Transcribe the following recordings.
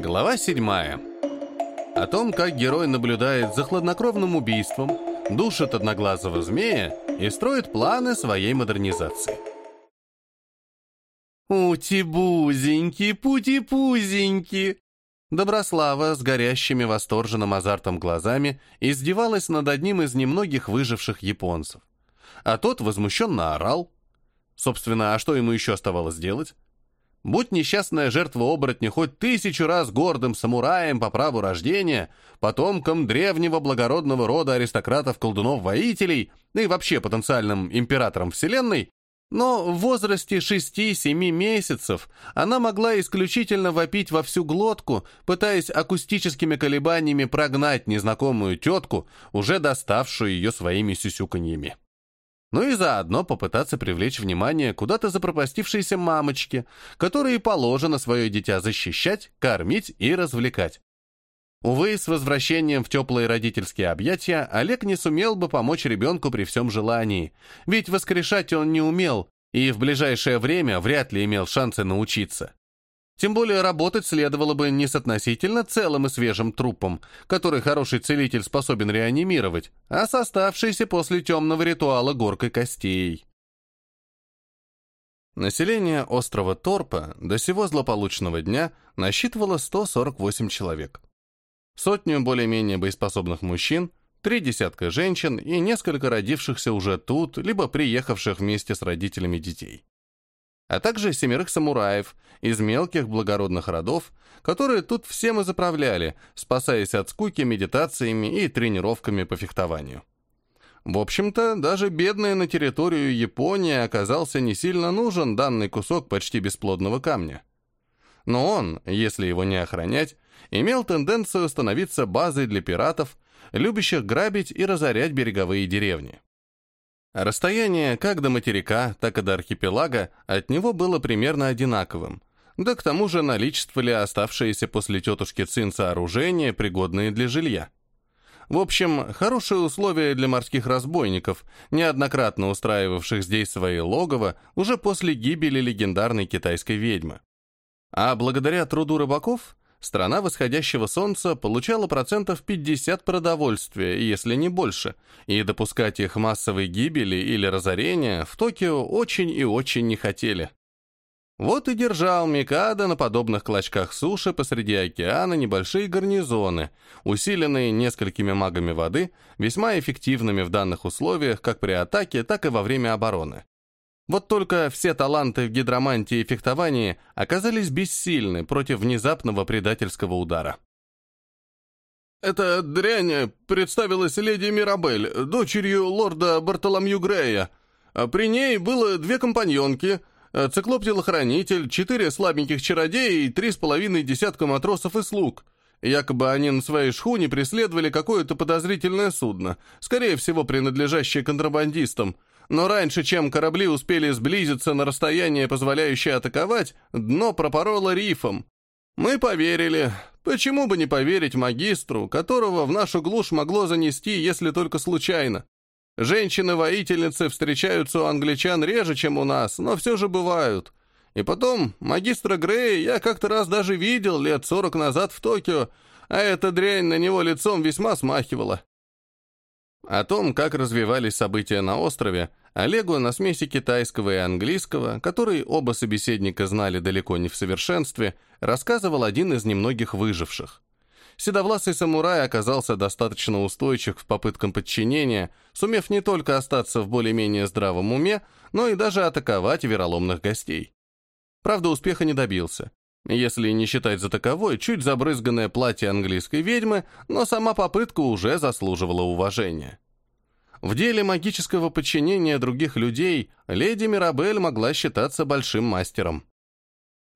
Глава 7. О том, как герой наблюдает за хладнокровным убийством, душит одноглазого змея и строит планы своей модернизации. «Ути-бузеньки, пути-пузеньки!» Доброслава с горящими восторженным азартом глазами издевалась над одним из немногих выживших японцев. А тот возмущенно орал. Собственно, а что ему еще оставалось делать? Будь несчастная жертва оборотня хоть тысячу раз гордым самураем по праву рождения, потомком древнего благородного рода аристократов-колдунов-воителей и вообще потенциальным императором Вселенной, но в возрасте 6-7 месяцев она могла исключительно вопить во всю глотку, пытаясь акустическими колебаниями прогнать незнакомую тетку, уже доставшую ее своими сюсюканьями ну и заодно попытаться привлечь внимание куда-то запропастившейся мамочки, которой положено свое дитя защищать, кормить и развлекать. Увы, с возвращением в теплые родительские объятия Олег не сумел бы помочь ребенку при всем желании, ведь воскрешать он не умел и в ближайшее время вряд ли имел шансы научиться. Тем более работать следовало бы не с относительно целым и свежим трупом, который хороший целитель способен реанимировать, а с оставшейся после темного ритуала горкой костей. Население острова Торпа до сего злополучного дня насчитывало 148 человек. Сотню более-менее боеспособных мужчин, три десятка женщин и несколько родившихся уже тут, либо приехавших вместе с родителями детей а также семерых самураев из мелких благородных родов, которые тут всем и заправляли, спасаясь от скуки медитациями и тренировками по фехтованию. В общем-то, даже бедная на территорию Японии оказался не сильно нужен данный кусок почти бесплодного камня. Но он, если его не охранять, имел тенденцию становиться базой для пиратов, любящих грабить и разорять береговые деревни. Расстояние как до материка, так и до архипелага от него было примерно одинаковым. Да к тому же наличествовали оставшиеся после тетушки Цин сооружения, пригодные для жилья. В общем, хорошие условия для морских разбойников, неоднократно устраивавших здесь свои логово уже после гибели легендарной китайской ведьмы. А благодаря труду рыбаков страна восходящего солнца получала процентов 50 продовольствия, если не больше, и допускать их массовой гибели или разорения в Токио очень и очень не хотели. Вот и держал Микада на подобных клочках суши посреди океана небольшие гарнизоны, усиленные несколькими магами воды, весьма эффективными в данных условиях как при атаке, так и во время обороны. Вот только все таланты в гидромантии и фехтовании оказались бессильны против внезапного предательского удара. «Эта дрянь представилась леди Мирабель, дочерью лорда Бартоломью Грея. При ней было две компаньонки, циклоп-телохранитель, четыре слабеньких чародея и три с половиной десятка матросов и слуг. Якобы они на своей шхуне преследовали какое-то подозрительное судно, скорее всего, принадлежащее контрабандистам, но раньше, чем корабли успели сблизиться на расстояние, позволяющее атаковать, дно пропороло рифом. Мы поверили. Почему бы не поверить магистру, которого в нашу глушь могло занести, если только случайно? Женщины-воительницы встречаются у англичан реже, чем у нас, но все же бывают. И потом, магистра Грея я как-то раз даже видел лет сорок назад в Токио, а эта дрянь на него лицом весьма смахивала. О том, как развивались события на острове, Олегу на смеси китайского и английского, который оба собеседника знали далеко не в совершенстве, рассказывал один из немногих выживших. Седовласый самурай оказался достаточно устойчив к попыткам подчинения, сумев не только остаться в более-менее здравом уме, но и даже атаковать вероломных гостей. Правда, успеха не добился. Если не считать за таковой, чуть забрызганное платье английской ведьмы, но сама попытка уже заслуживала уважения. В деле магического подчинения других людей леди Мирабель могла считаться большим мастером.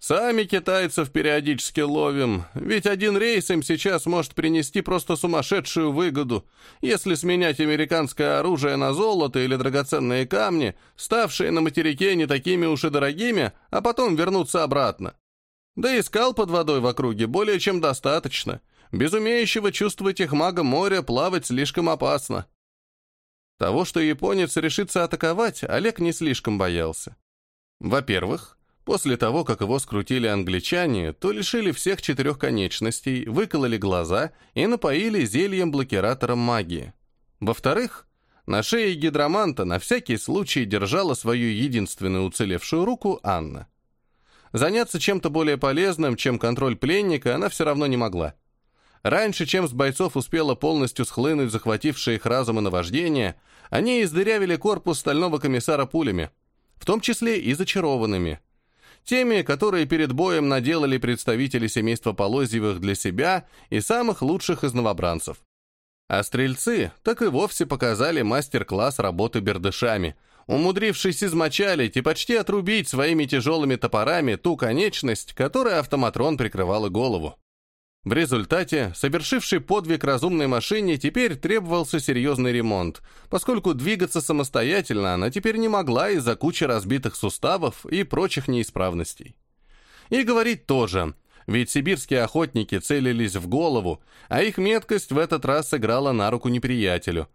«Сами китайцев периодически ловим, ведь один рейс им сейчас может принести просто сумасшедшую выгоду, если сменять американское оружие на золото или драгоценные камни, ставшие на материке не такими уж и дорогими, а потом вернуться обратно. Да и скал под водой в округе более чем достаточно. Без умеющего чувствовать их мага моря плавать слишком опасно. Того, что японец решится атаковать, Олег не слишком боялся. Во-первых, После того, как его скрутили англичане, то лишили всех четырех конечностей, выкололи глаза и напоили зельем-блокиратором магии. Во-вторых, на шее гидроманта на всякий случай держала свою единственную уцелевшую руку Анна. Заняться чем-то более полезным, чем контроль пленника, она все равно не могла. Раньше, чем с бойцов успела полностью схлынуть захватившие их разум и наваждение, они издырявили корпус стального комиссара пулями, в том числе и зачарованными. Теми, которые перед боем наделали представители семейства Полозьевых для себя и самых лучших из новобранцев. А стрельцы так и вовсе показали мастер-класс работы бердышами, умудрившись измочалить и почти отрубить своими тяжелыми топорами ту конечность, которой автоматрон прикрывала голову. В результате, совершивший подвиг разумной машине теперь требовался серьезный ремонт, поскольку двигаться самостоятельно она теперь не могла из-за кучи разбитых суставов и прочих неисправностей. И говорить тоже, ведь сибирские охотники целились в голову, а их меткость в этот раз сыграла на руку неприятелю.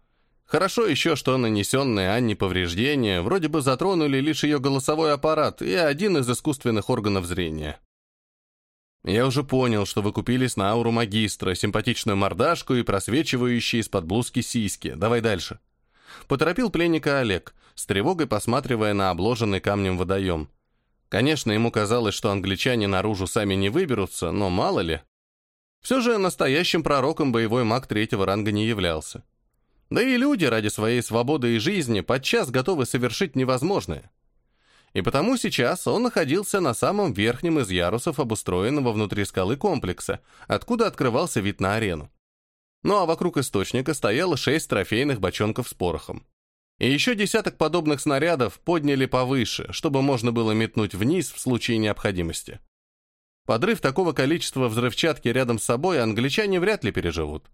Хорошо еще, что нанесенные Анне повреждения вроде бы затронули лишь ее голосовой аппарат и один из искусственных органов зрения. Я уже понял, что вы купились на ауру магистра, симпатичную мордашку и просвечивающие из-под блузки сиськи. Давай дальше. Поторопил пленника Олег, с тревогой посматривая на обложенный камнем водоем. Конечно, ему казалось, что англичане наружу сами не выберутся, но мало ли. Все же настоящим пророком боевой маг третьего ранга не являлся. Да и люди ради своей свободы и жизни подчас готовы совершить невозможное и потому сейчас он находился на самом верхнем из ярусов обустроенного внутри скалы комплекса, откуда открывался вид на арену. Ну а вокруг источника стояло шесть трофейных бочонков с порохом. И еще десяток подобных снарядов подняли повыше, чтобы можно было метнуть вниз в случае необходимости. Подрыв такого количества взрывчатки рядом с собой англичане вряд ли переживут.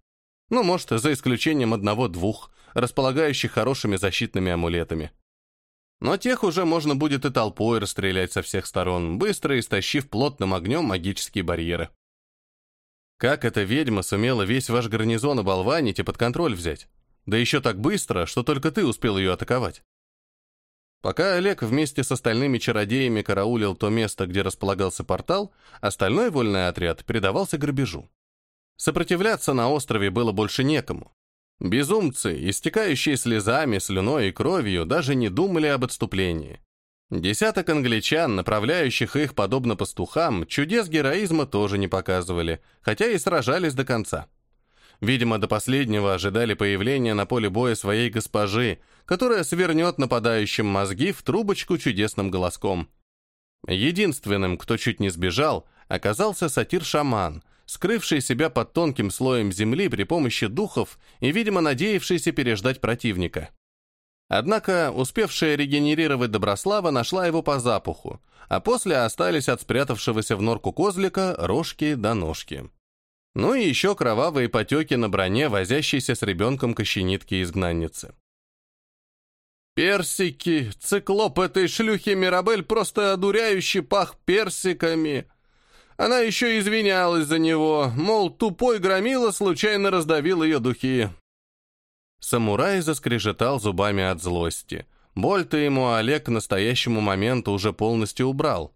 Ну, может, за исключением одного-двух, располагающих хорошими защитными амулетами. Но тех уже можно будет и толпой расстрелять со всех сторон, быстро истощив плотным огнем магические барьеры. Как эта ведьма сумела весь ваш гарнизон оболванить и под контроль взять? Да еще так быстро, что только ты успел ее атаковать. Пока Олег вместе с остальными чародеями караулил то место, где располагался портал, остальной вольный отряд передавался грабежу. Сопротивляться на острове было больше некому. Безумцы, истекающие слезами, слюной и кровью, даже не думали об отступлении. Десяток англичан, направляющих их подобно пастухам, чудес героизма тоже не показывали, хотя и сражались до конца. Видимо, до последнего ожидали появления на поле боя своей госпожи, которая свернет нападающим мозги в трубочку чудесным голоском. Единственным, кто чуть не сбежал, оказался сатир-шаман, скрывший себя под тонким слоем земли при помощи духов и, видимо, надеявшийся переждать противника. Однако успевшая регенерировать Доброслава нашла его по запаху, а после остались от спрятавшегося в норку козлика рожки до ножки. Ну и еще кровавые потеки на броне, возящейся с ребенком кощенитки-изгнанницы. Персики, циклоп этой шлюхи Мирабель просто одуряющий пах персиками. Она еще извинялась за него, мол, тупой громила случайно раздавил ее духи. Самурай заскрежетал зубами от злости. Боль-то ему Олег к настоящему моменту уже полностью убрал.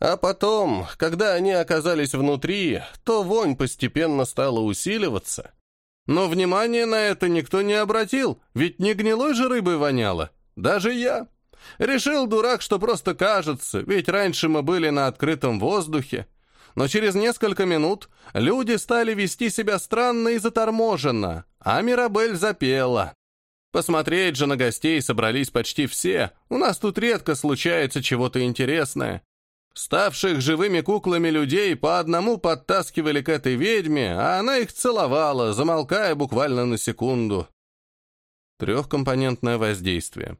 А потом, когда они оказались внутри, то вонь постепенно стала усиливаться. Но внимания на это никто не обратил, ведь не гнилой же рыбой воняло. Даже я. Решил, дурак, что просто кажется, ведь раньше мы были на открытом воздухе но через несколько минут люди стали вести себя странно и заторможенно, а Мирабель запела. Посмотреть же на гостей собрались почти все, у нас тут редко случается чего-то интересное. Ставших живыми куклами людей по одному подтаскивали к этой ведьме, а она их целовала, замолкая буквально на секунду. Трехкомпонентное воздействие.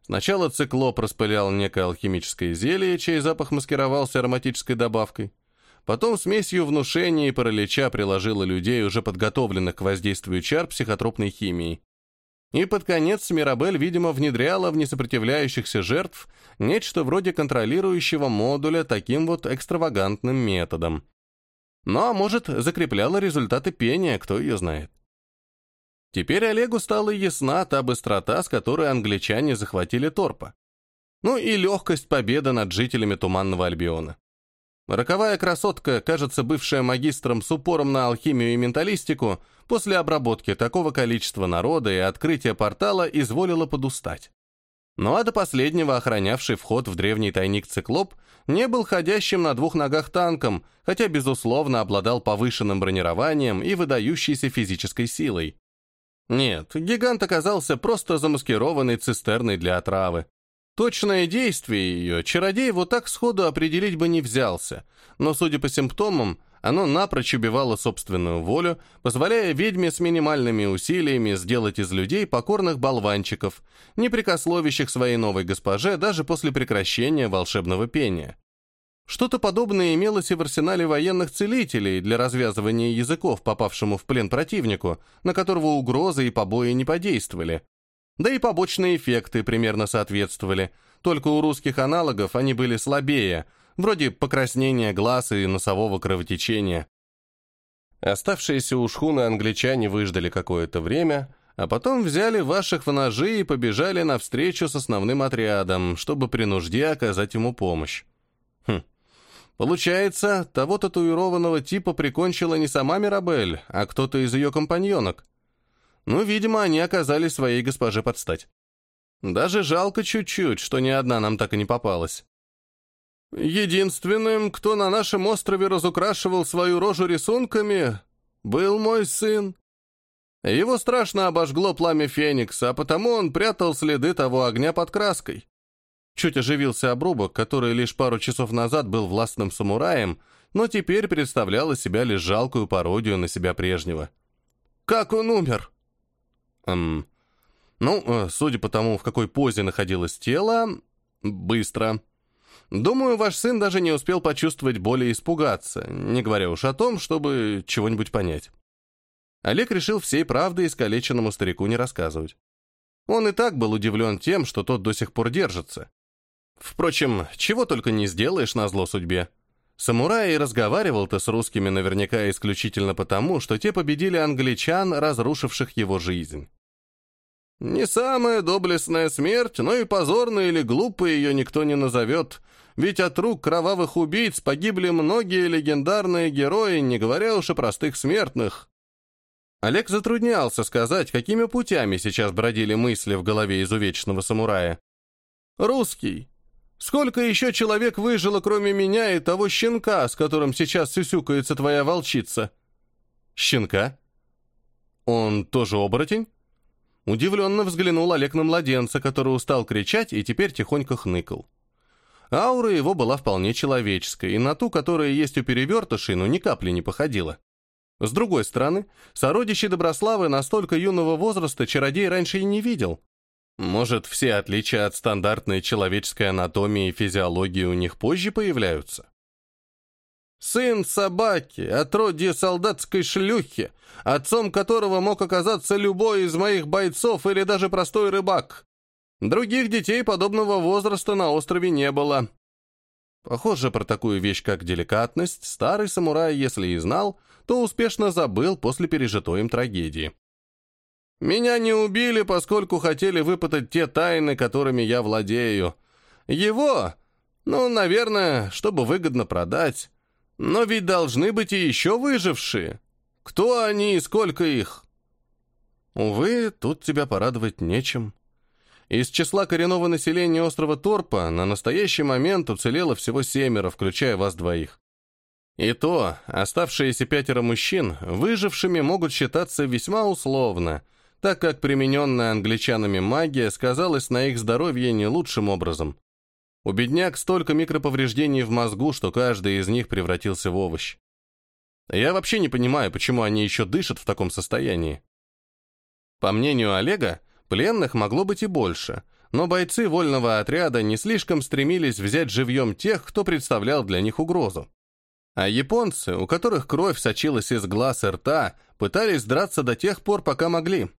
Сначала циклоп распылял некое алхимическое зелье, чей запах маскировался ароматической добавкой. Потом смесью внушения и паралича приложила людей, уже подготовленных к воздействию чар психотропной химией. И под конец Мирабель, видимо, внедряла в несопротивляющихся жертв нечто вроде контролирующего модуля таким вот экстравагантным методом. Ну а может, закрепляла результаты пения, кто ее знает. Теперь Олегу стала ясна та быстрота, с которой англичане захватили Торпа. Ну и легкость победы над жителями Туманного Альбиона. Роковая красотка, кажется, бывшая магистром с упором на алхимию и менталистику, после обработки такого количества народа и открытия портала изволила подустать. Ну а до последнего охранявший вход в древний тайник циклоп не был ходящим на двух ногах танком, хотя, безусловно, обладал повышенным бронированием и выдающейся физической силой. Нет, гигант оказался просто замаскированной цистерной для отравы. Точное действие ее чародей вот так сходу определить бы не взялся, но, судя по симптомам, оно напрочь убивало собственную волю, позволяя ведьме с минимальными усилиями сделать из людей покорных болванчиков, не прикословящих своей новой госпоже даже после прекращения волшебного пения. Что-то подобное имелось и в арсенале военных целителей для развязывания языков попавшему в плен противнику, на которого угрозы и побои не подействовали, да и побочные эффекты примерно соответствовали, только у русских аналогов они были слабее, вроде покраснения глаз и носового кровотечения. Оставшиеся у шхуны англичане выждали какое-то время, а потом взяли ваших в ножи и побежали навстречу с основным отрядом, чтобы при нужде оказать ему помощь. Хм. Получается, того татуированного типа прикончила не сама Мирабель, а кто-то из ее компаньонок. Ну, видимо, они оказались своей госпоже подстать. Даже жалко чуть-чуть, что ни одна нам так и не попалась. Единственным, кто на нашем острове разукрашивал свою рожу рисунками, был мой сын. Его страшно обожгло пламя Феникса, а потому он прятал следы того огня под краской. Чуть оживился обрубок, который лишь пару часов назад был властным самураем, но теперь представлял из себя лишь жалкую пародию на себя прежнего. «Как он умер?» Эм, ну, э, судя по тому, в какой позе находилось тело, быстро. Думаю, ваш сын даже не успел почувствовать боли и испугаться, не говоря уж о том, чтобы чего-нибудь понять. Олег решил всей правды искалеченному старику не рассказывать. Он и так был удивлен тем, что тот до сих пор держится. Впрочем, чего только не сделаешь на зло судьбе. Самурай и разговаривал-то с русскими наверняка исключительно потому, что те победили англичан, разрушивших его жизнь. Не самая доблестная смерть, но и позорной или глупой ее никто не назовет, ведь от рук кровавых убийц погибли многие легендарные герои, не говоря уж о простых смертных. Олег затруднялся сказать, какими путями сейчас бродили мысли в голове изувеченного самурая. «Русский. Сколько еще человек выжило, кроме меня и того щенка, с которым сейчас сюсюкается твоя волчица?» «Щенка? Он тоже оборотень?» Удивленно взглянул Олег на младенца, который устал кричать и теперь тихонько хныкал. Аура его была вполне человеческой, и на ту, которая есть у перевертышей, но ни капли не походила. С другой стороны, сородичи Доброславы настолько юного возраста чародей раньше и не видел. Может, все отличия от стандартной человеческой анатомии и физиологии у них позже появляются? Сын собаки, отродье солдатской шлюхи, отцом которого мог оказаться любой из моих бойцов или даже простой рыбак. Других детей подобного возраста на острове не было. Похоже, про такую вещь, как деликатность, старый самурай, если и знал, то успешно забыл после пережитой им трагедии. Меня не убили, поскольку хотели выпытать те тайны, которыми я владею. Его, ну, наверное, чтобы выгодно продать. Но ведь должны быть и еще выжившие. Кто они и сколько их? Увы, тут тебя порадовать нечем. Из числа коренного населения острова Торпа на настоящий момент уцелело всего семеро, включая вас двоих. И то, оставшиеся пятеро мужчин, выжившими могут считаться весьма условно, так как примененная англичанами магия сказалась на их здоровье не лучшим образом. У бедняк столько микроповреждений в мозгу, что каждый из них превратился в овощ. Я вообще не понимаю, почему они еще дышат в таком состоянии. По мнению Олега, пленных могло быть и больше, но бойцы вольного отряда не слишком стремились взять живьем тех, кто представлял для них угрозу. А японцы, у которых кровь сочилась из глаз и рта, пытались драться до тех пор, пока могли.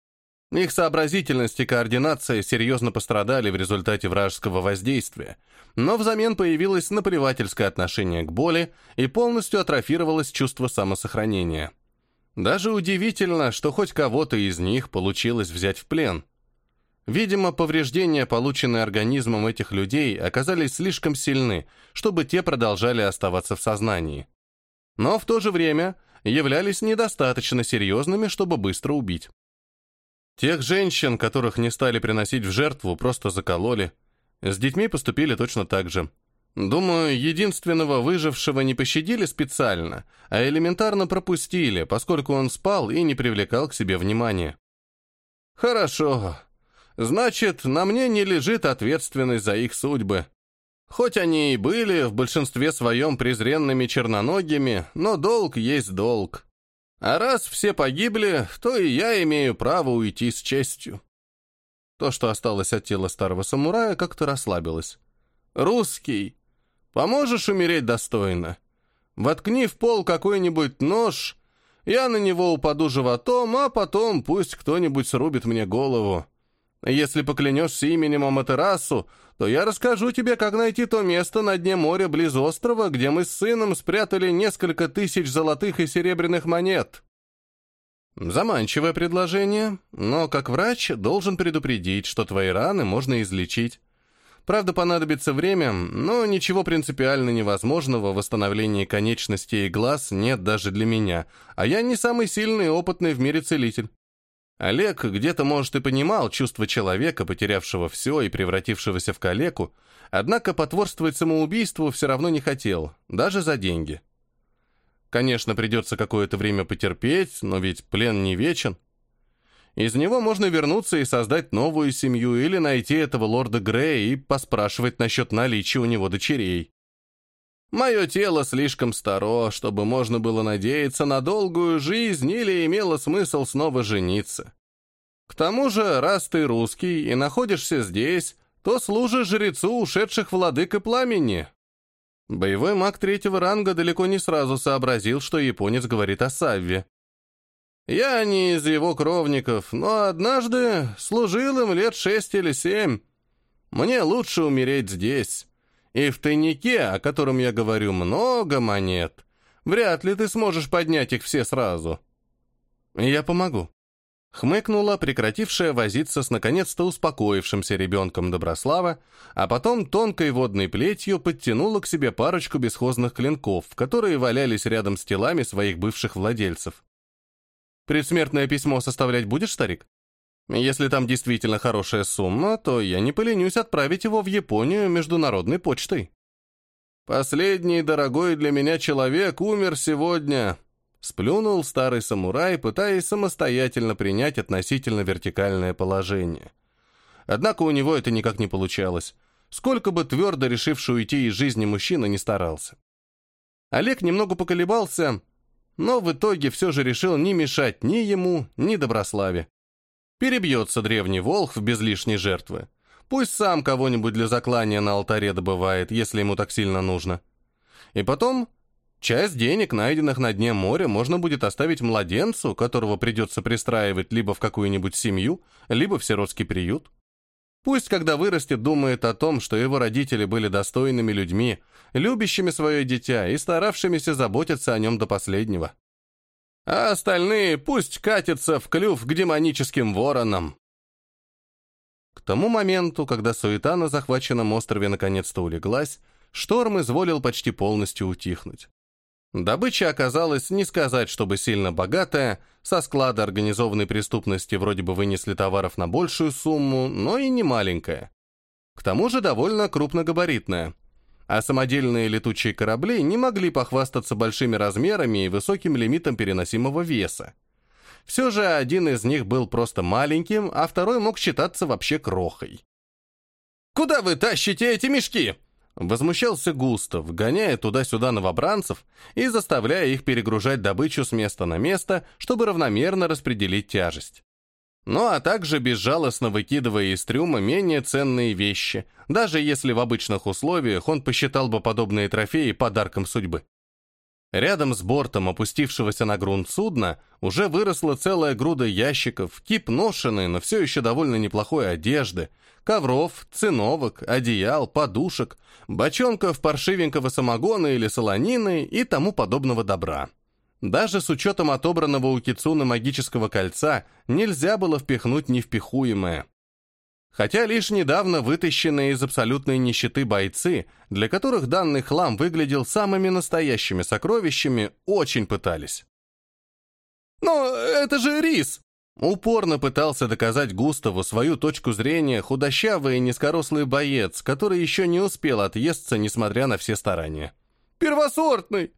Их сообразительность и координация серьезно пострадали в результате вражеского воздействия, но взамен появилось наплевательское отношение к боли и полностью атрофировалось чувство самосохранения. Даже удивительно, что хоть кого-то из них получилось взять в плен. Видимо, повреждения, полученные организмом этих людей, оказались слишком сильны, чтобы те продолжали оставаться в сознании. Но в то же время являлись недостаточно серьезными, чтобы быстро убить. Тех женщин, которых не стали приносить в жертву, просто закололи. С детьми поступили точно так же. Думаю, единственного выжившего не пощадили специально, а элементарно пропустили, поскольку он спал и не привлекал к себе внимания. Хорошо, Значит, на мне не лежит ответственность за их судьбы. Хоть они и были в большинстве своем презренными черноногими, но долг есть долг. А раз все погибли, то и я имею право уйти с честью. То, что осталось от тела старого самурая, как-то расслабилось. «Русский, поможешь умереть достойно? Воткни в пол какой-нибудь нож, я на него упаду животом, а потом пусть кто-нибудь срубит мне голову. Если поклянешься именем Аматерасу, то я расскажу тебе, как найти то место на дне моря близ острова, где мы с сыном спрятали несколько тысяч золотых и серебряных монет». Заманчивое предложение, но как врач должен предупредить, что твои раны можно излечить. Правда, понадобится время, но ничего принципиально невозможного в восстановлении конечностей и глаз нет даже для меня, а я не самый сильный и опытный в мире целитель. Олег где-то, может, и понимал чувство человека, потерявшего все и превратившегося в калеку, однако потворствовать самоубийству все равно не хотел, даже за деньги. Конечно, придется какое-то время потерпеть, но ведь плен не вечен. Из него можно вернуться и создать новую семью или найти этого лорда Грея и поспрашивать насчет наличия у него дочерей. Мое тело слишком старо, чтобы можно было надеяться на долгую жизнь или имело смысл снова жениться. К тому же, раз ты русский и находишься здесь, то служишь жрецу ушедших владык и пламени. Боевой маг третьего ранга далеко не сразу сообразил, что японец говорит о Савве. Я не из его кровников, но однажды служил им лет шесть или семь. Мне лучше умереть здесь. И в тайнике, о котором я говорю, много монет. Вряд ли ты сможешь поднять их все сразу. Я помогу. Хмыкнула, прекратившая возиться с наконец-то успокоившимся ребенком Доброслава, а потом тонкой водной плетью подтянула к себе парочку бесхозных клинков, которые валялись рядом с телами своих бывших владельцев. «Предсмертное письмо составлять будешь, старик?» Если там действительно хорошая сумма, то я не поленюсь отправить его в Японию международной почтой. Последний дорогой для меня человек умер сегодня. Сплюнул старый самурай, пытаясь самостоятельно принять относительно вертикальное положение. Однако у него это никак не получалось, сколько бы твердо решивший уйти из жизни мужчина не старался. Олег немного поколебался, но в итоге все же решил не мешать ни ему, ни Доброславе. Перебьется древний волх без лишней жертвы. Пусть сам кого-нибудь для заклания на алтаре добывает, если ему так сильно нужно. И потом, часть денег, найденных на дне моря, можно будет оставить младенцу, которого придется пристраивать либо в какую-нибудь семью, либо в сиротский приют. Пусть, когда вырастет, думает о том, что его родители были достойными людьми, любящими свое дитя и старавшимися заботиться о нем до последнего а остальные пусть катятся в клюв к демоническим воронам. К тому моменту, когда суета на захваченном острове наконец-то улеглась, шторм изволил почти полностью утихнуть. Добыча оказалась, не сказать, чтобы сильно богатая, со склада организованной преступности вроде бы вынесли товаров на большую сумму, но и не маленькая. К тому же довольно крупногабаритная – а самодельные летучие корабли не могли похвастаться большими размерами и высоким лимитом переносимого веса. Все же один из них был просто маленьким, а второй мог считаться вообще крохой. «Куда вы тащите эти мешки?» Возмущался Густав, гоняя туда-сюда новобранцев и заставляя их перегружать добычу с места на место, чтобы равномерно распределить тяжесть ну а также безжалостно выкидывая из трюма менее ценные вещи, даже если в обычных условиях он посчитал бы подобные трофеи подарком судьбы. Рядом с бортом опустившегося на грунт судна уже выросла целая груда ящиков, кип ношеной, но все еще довольно неплохой одежды, ковров, циновок, одеял, подушек, бочонков паршивенького самогона или солонины и тому подобного добра. Даже с учетом отобранного у Кицуна магического кольца нельзя было впихнуть невпихуемое. Хотя лишь недавно вытащенные из абсолютной нищеты бойцы, для которых данный хлам выглядел самыми настоящими сокровищами, очень пытались. «Но это же рис!» Упорно пытался доказать Густаву свою точку зрения худощавый и низкорослый боец, который еще не успел отъесться, несмотря на все старания. «Первосортный!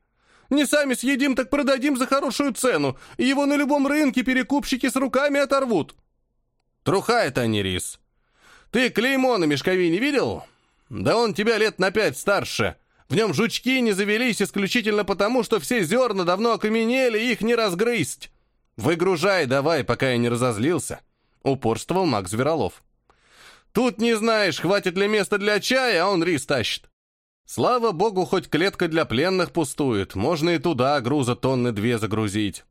Не сами съедим, так продадим за хорошую цену. Его на любом рынке перекупщики с руками оторвут». «Труха это, а не рис. Ты клеймо на мешковине видел? Да он тебя лет на пять старше. В нем жучки не завелись исключительно потому, что все зерна давно окаменели, их не разгрызть. Выгружай давай, пока я не разозлился», — упорствовал Макс Зверолов. «Тут не знаешь, хватит ли места для чая, а он рис тащит. Слава богу, хоть клетка для пленных пустует, можно и туда груза тонны две загрузить.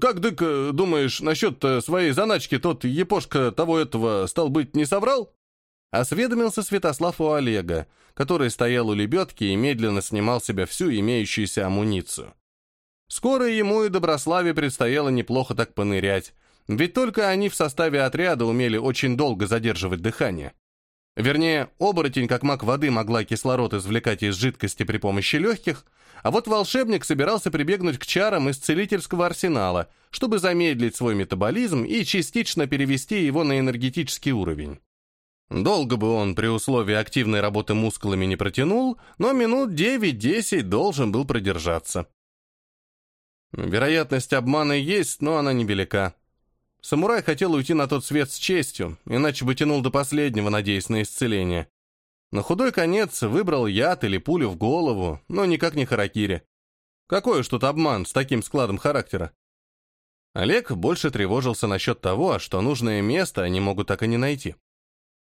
Как, Дык, думаешь, насчет э, своей заначки тот епошка того этого, стал быть, не соврал? Осведомился Святослав у Олега, который стоял у лебедки и медленно снимал себя всю имеющуюся амуницию. Скоро ему и Доброславе предстояло неплохо так понырять, ведь только они в составе отряда умели очень долго задерживать дыхание. Вернее, оборотень, как маг воды, могла кислород извлекать из жидкости при помощи легких, а вот волшебник собирался прибегнуть к чарам из целительского арсенала, чтобы замедлить свой метаболизм и частично перевести его на энергетический уровень. Долго бы он при условии активной работы мускулами не протянул, но минут 9-10 должен был продержаться. Вероятность обмана есть, но она невелика. Самурай хотел уйти на тот свет с честью, иначе бы тянул до последнего, надеясь на исцеление. На худой конец выбрал яд или пулю в голову, но никак не харакири. Какой уж тут обман с таким складом характера? Олег больше тревожился насчет того, что нужное место они могут так и не найти.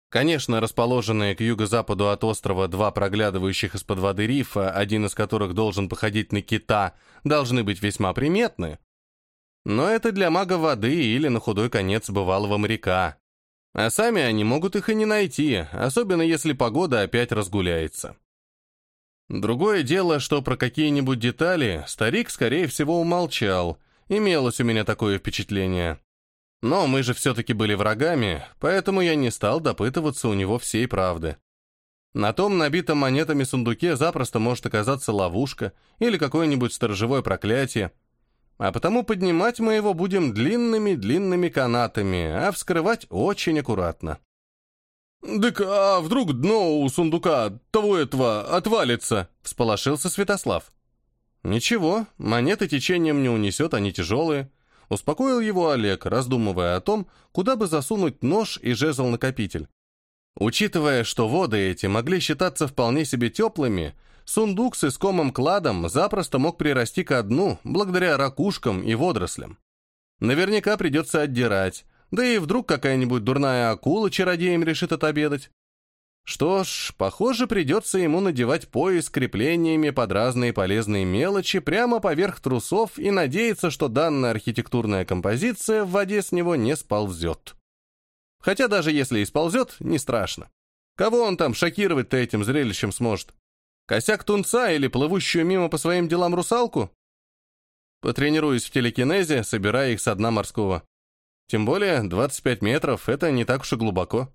Конечно, расположенные к юго-западу от острова два проглядывающих из-под воды рифа, один из которых должен походить на кита, должны быть весьма приметны, но это для мага воды или на худой конец бывалого моряка. А сами они могут их и не найти, особенно если погода опять разгуляется. Другое дело, что про какие-нибудь детали старик, скорее всего, умолчал. Имелось у меня такое впечатление. Но мы же все-таки были врагами, поэтому я не стал допытываться у него всей правды. На том набитом монетами сундуке запросто может оказаться ловушка или какое-нибудь сторожевое проклятие, а потому поднимать мы его будем длинными-длинными канатами, а вскрывать очень аккуратно. «Дык, а вдруг дно у сундука того этого отвалится?» — всполошился Святослав. «Ничего, монеты течением не унесет, они тяжелые». Успокоил его Олег, раздумывая о том, куда бы засунуть нож и жезл-накопитель. Учитывая, что воды эти могли считаться вполне себе теплыми, сундук с искомым кладом запросто мог прирасти ко дну благодаря ракушкам и водорослям. Наверняка придется отдирать, да и вдруг какая-нибудь дурная акула чародеем решит отобедать. Что ж, похоже, придется ему надевать пояс с креплениями под разные полезные мелочи прямо поверх трусов и надеяться, что данная архитектурная композиция в воде с него не сползет. Хотя даже если и сползет, не страшно. Кого он там шокировать-то этим зрелищем сможет? Косяк тунца или плывущую мимо по своим делам русалку? Потренируюсь в телекинезе, собирая их со дна морского. Тем более 25 метров — это не так уж и глубоко.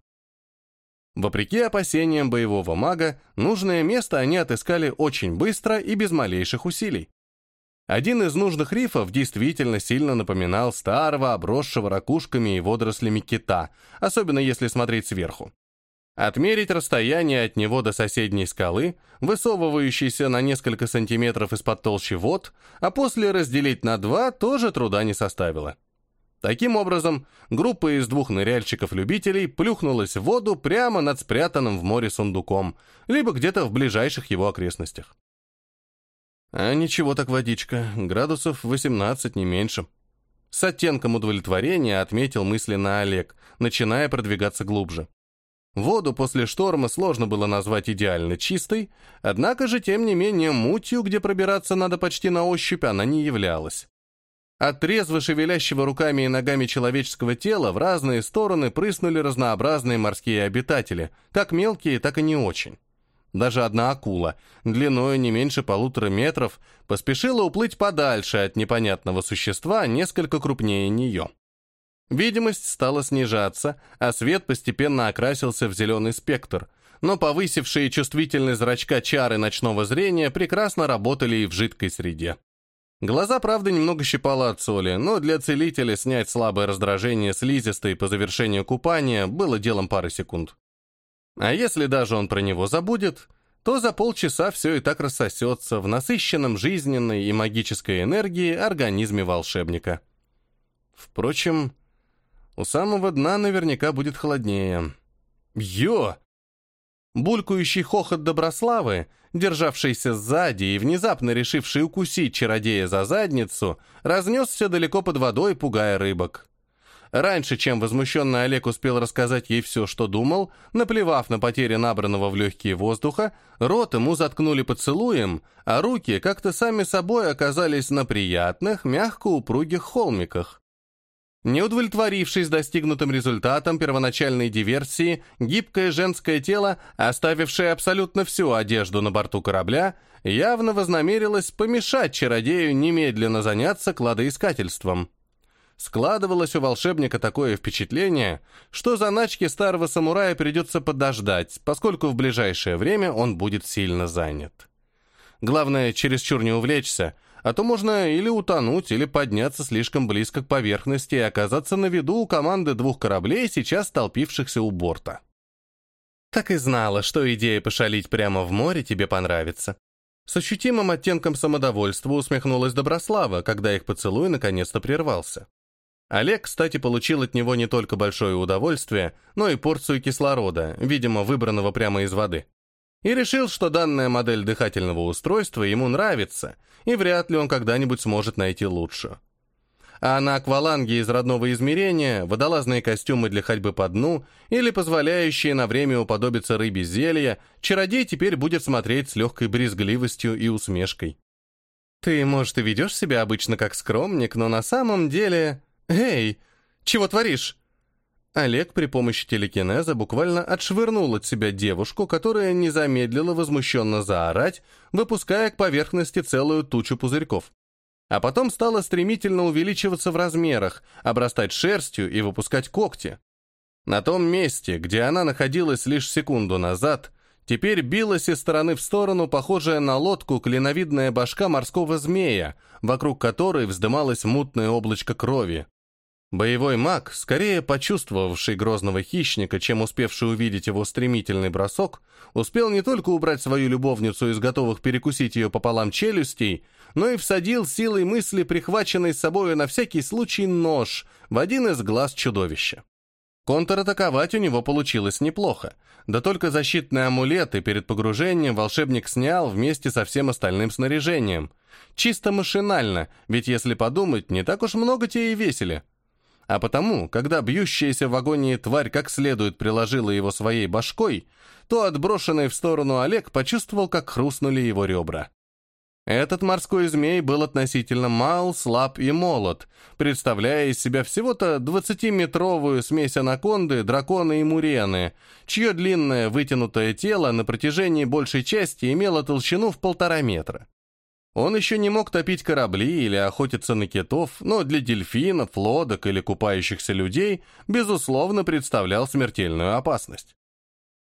Вопреки опасениям боевого мага, нужное место они отыскали очень быстро и без малейших усилий. Один из нужных рифов действительно сильно напоминал старого, обросшего ракушками и водорослями кита, особенно если смотреть сверху. Отмерить расстояние от него до соседней скалы, высовывающейся на несколько сантиметров из-под толщи вод, а после разделить на два тоже труда не составило. Таким образом, группа из двух ныряльщиков-любителей плюхнулась в воду прямо над спрятанным в море сундуком, либо где-то в ближайших его окрестностях. А ничего так водичка, градусов 18, не меньше. С оттенком удовлетворения отметил мысленно Олег, начиная продвигаться глубже. Воду после шторма сложно было назвать идеально чистой, однако же, тем не менее, мутью, где пробираться надо почти на ощупь, она не являлась. От трезво шевелящего руками и ногами человеческого тела в разные стороны прыснули разнообразные морские обитатели, как мелкие, так и не очень. Даже одна акула, длиной не меньше полутора метров, поспешила уплыть подальше от непонятного существа, несколько крупнее нее. Видимость стала снижаться, а свет постепенно окрасился в зеленый спектр, но повысившие чувствительность зрачка чары ночного зрения прекрасно работали и в жидкой среде. Глаза, правда, немного щипало от соли, но для целителя снять слабое раздражение слизистой по завершению купания было делом пары секунд. А если даже он про него забудет, то за полчаса все и так рассосется в насыщенном жизненной и магической энергии организме волшебника. Впрочем, у самого дна наверняка будет холоднее. Йо! Булькающий хохот Доброславы, державшийся сзади и внезапно решивший укусить чародея за задницу, разнесся далеко под водой, пугая рыбок. Раньше, чем возмущенный Олег успел рассказать ей все, что думал, наплевав на потери набранного в легкие воздуха, рот ему заткнули поцелуем, а руки как-то сами собой оказались на приятных, мягко упругих холмиках. Не удовлетворившись достигнутым результатом первоначальной диверсии, гибкое женское тело, оставившее абсолютно всю одежду на борту корабля, явно вознамерилось помешать чародею немедленно заняться кладоискательством. Складывалось у волшебника такое впечатление, что заначки старого самурая придется подождать, поскольку в ближайшее время он будет сильно занят. Главное, чересчур не увлечься, а то можно или утонуть, или подняться слишком близко к поверхности и оказаться на виду у команды двух кораблей, сейчас столпившихся у борта. Так и знала, что идея пошалить прямо в море тебе понравится. С ощутимым оттенком самодовольства усмехнулась Доброслава, когда их поцелуй наконец-то прервался. Олег, кстати, получил от него не только большое удовольствие, но и порцию кислорода, видимо, выбранного прямо из воды. И решил, что данная модель дыхательного устройства ему нравится, и вряд ли он когда-нибудь сможет найти лучше. А на акваланге из родного измерения, водолазные костюмы для ходьбы по дну или позволяющие на время уподобиться рыбе зелья, чародей теперь будет смотреть с легкой брезгливостью и усмешкой. Ты, может, и ведешь себя обычно как скромник, но на самом деле... «Эй, чего творишь?» Олег при помощи телекинеза буквально отшвырнул от себя девушку, которая не замедлила возмущенно заорать, выпуская к поверхности целую тучу пузырьков. А потом стала стремительно увеличиваться в размерах, обрастать шерстью и выпускать когти. На том месте, где она находилась лишь секунду назад, теперь билась из стороны в сторону похожая на лодку клиновидная башка морского змея, вокруг которой вздымалось мутное облачко крови. Боевой маг, скорее почувствовавший грозного хищника, чем успевший увидеть его стремительный бросок, успел не только убрать свою любовницу из готовых перекусить ее пополам челюстей, но и всадил силой мысли, прихваченной с собой на всякий случай нож, в один из глаз чудовища. Контратаковать у него получилось неплохо, да только защитные амулеты перед погружением волшебник снял вместе со всем остальным снаряжением. Чисто машинально, ведь если подумать, не так уж много те и весили. А потому, когда бьющаяся в агонии тварь как следует приложила его своей башкой, то отброшенный в сторону Олег почувствовал, как хрустнули его ребра. Этот морской змей был относительно мал, слаб и молод, представляя из себя всего-то 20-метровую смесь анаконды, дракона и мурены, чье длинное вытянутое тело на протяжении большей части имело толщину в полтора метра. Он еще не мог топить корабли или охотиться на китов, но для дельфинов, лодок или купающихся людей, безусловно, представлял смертельную опасность.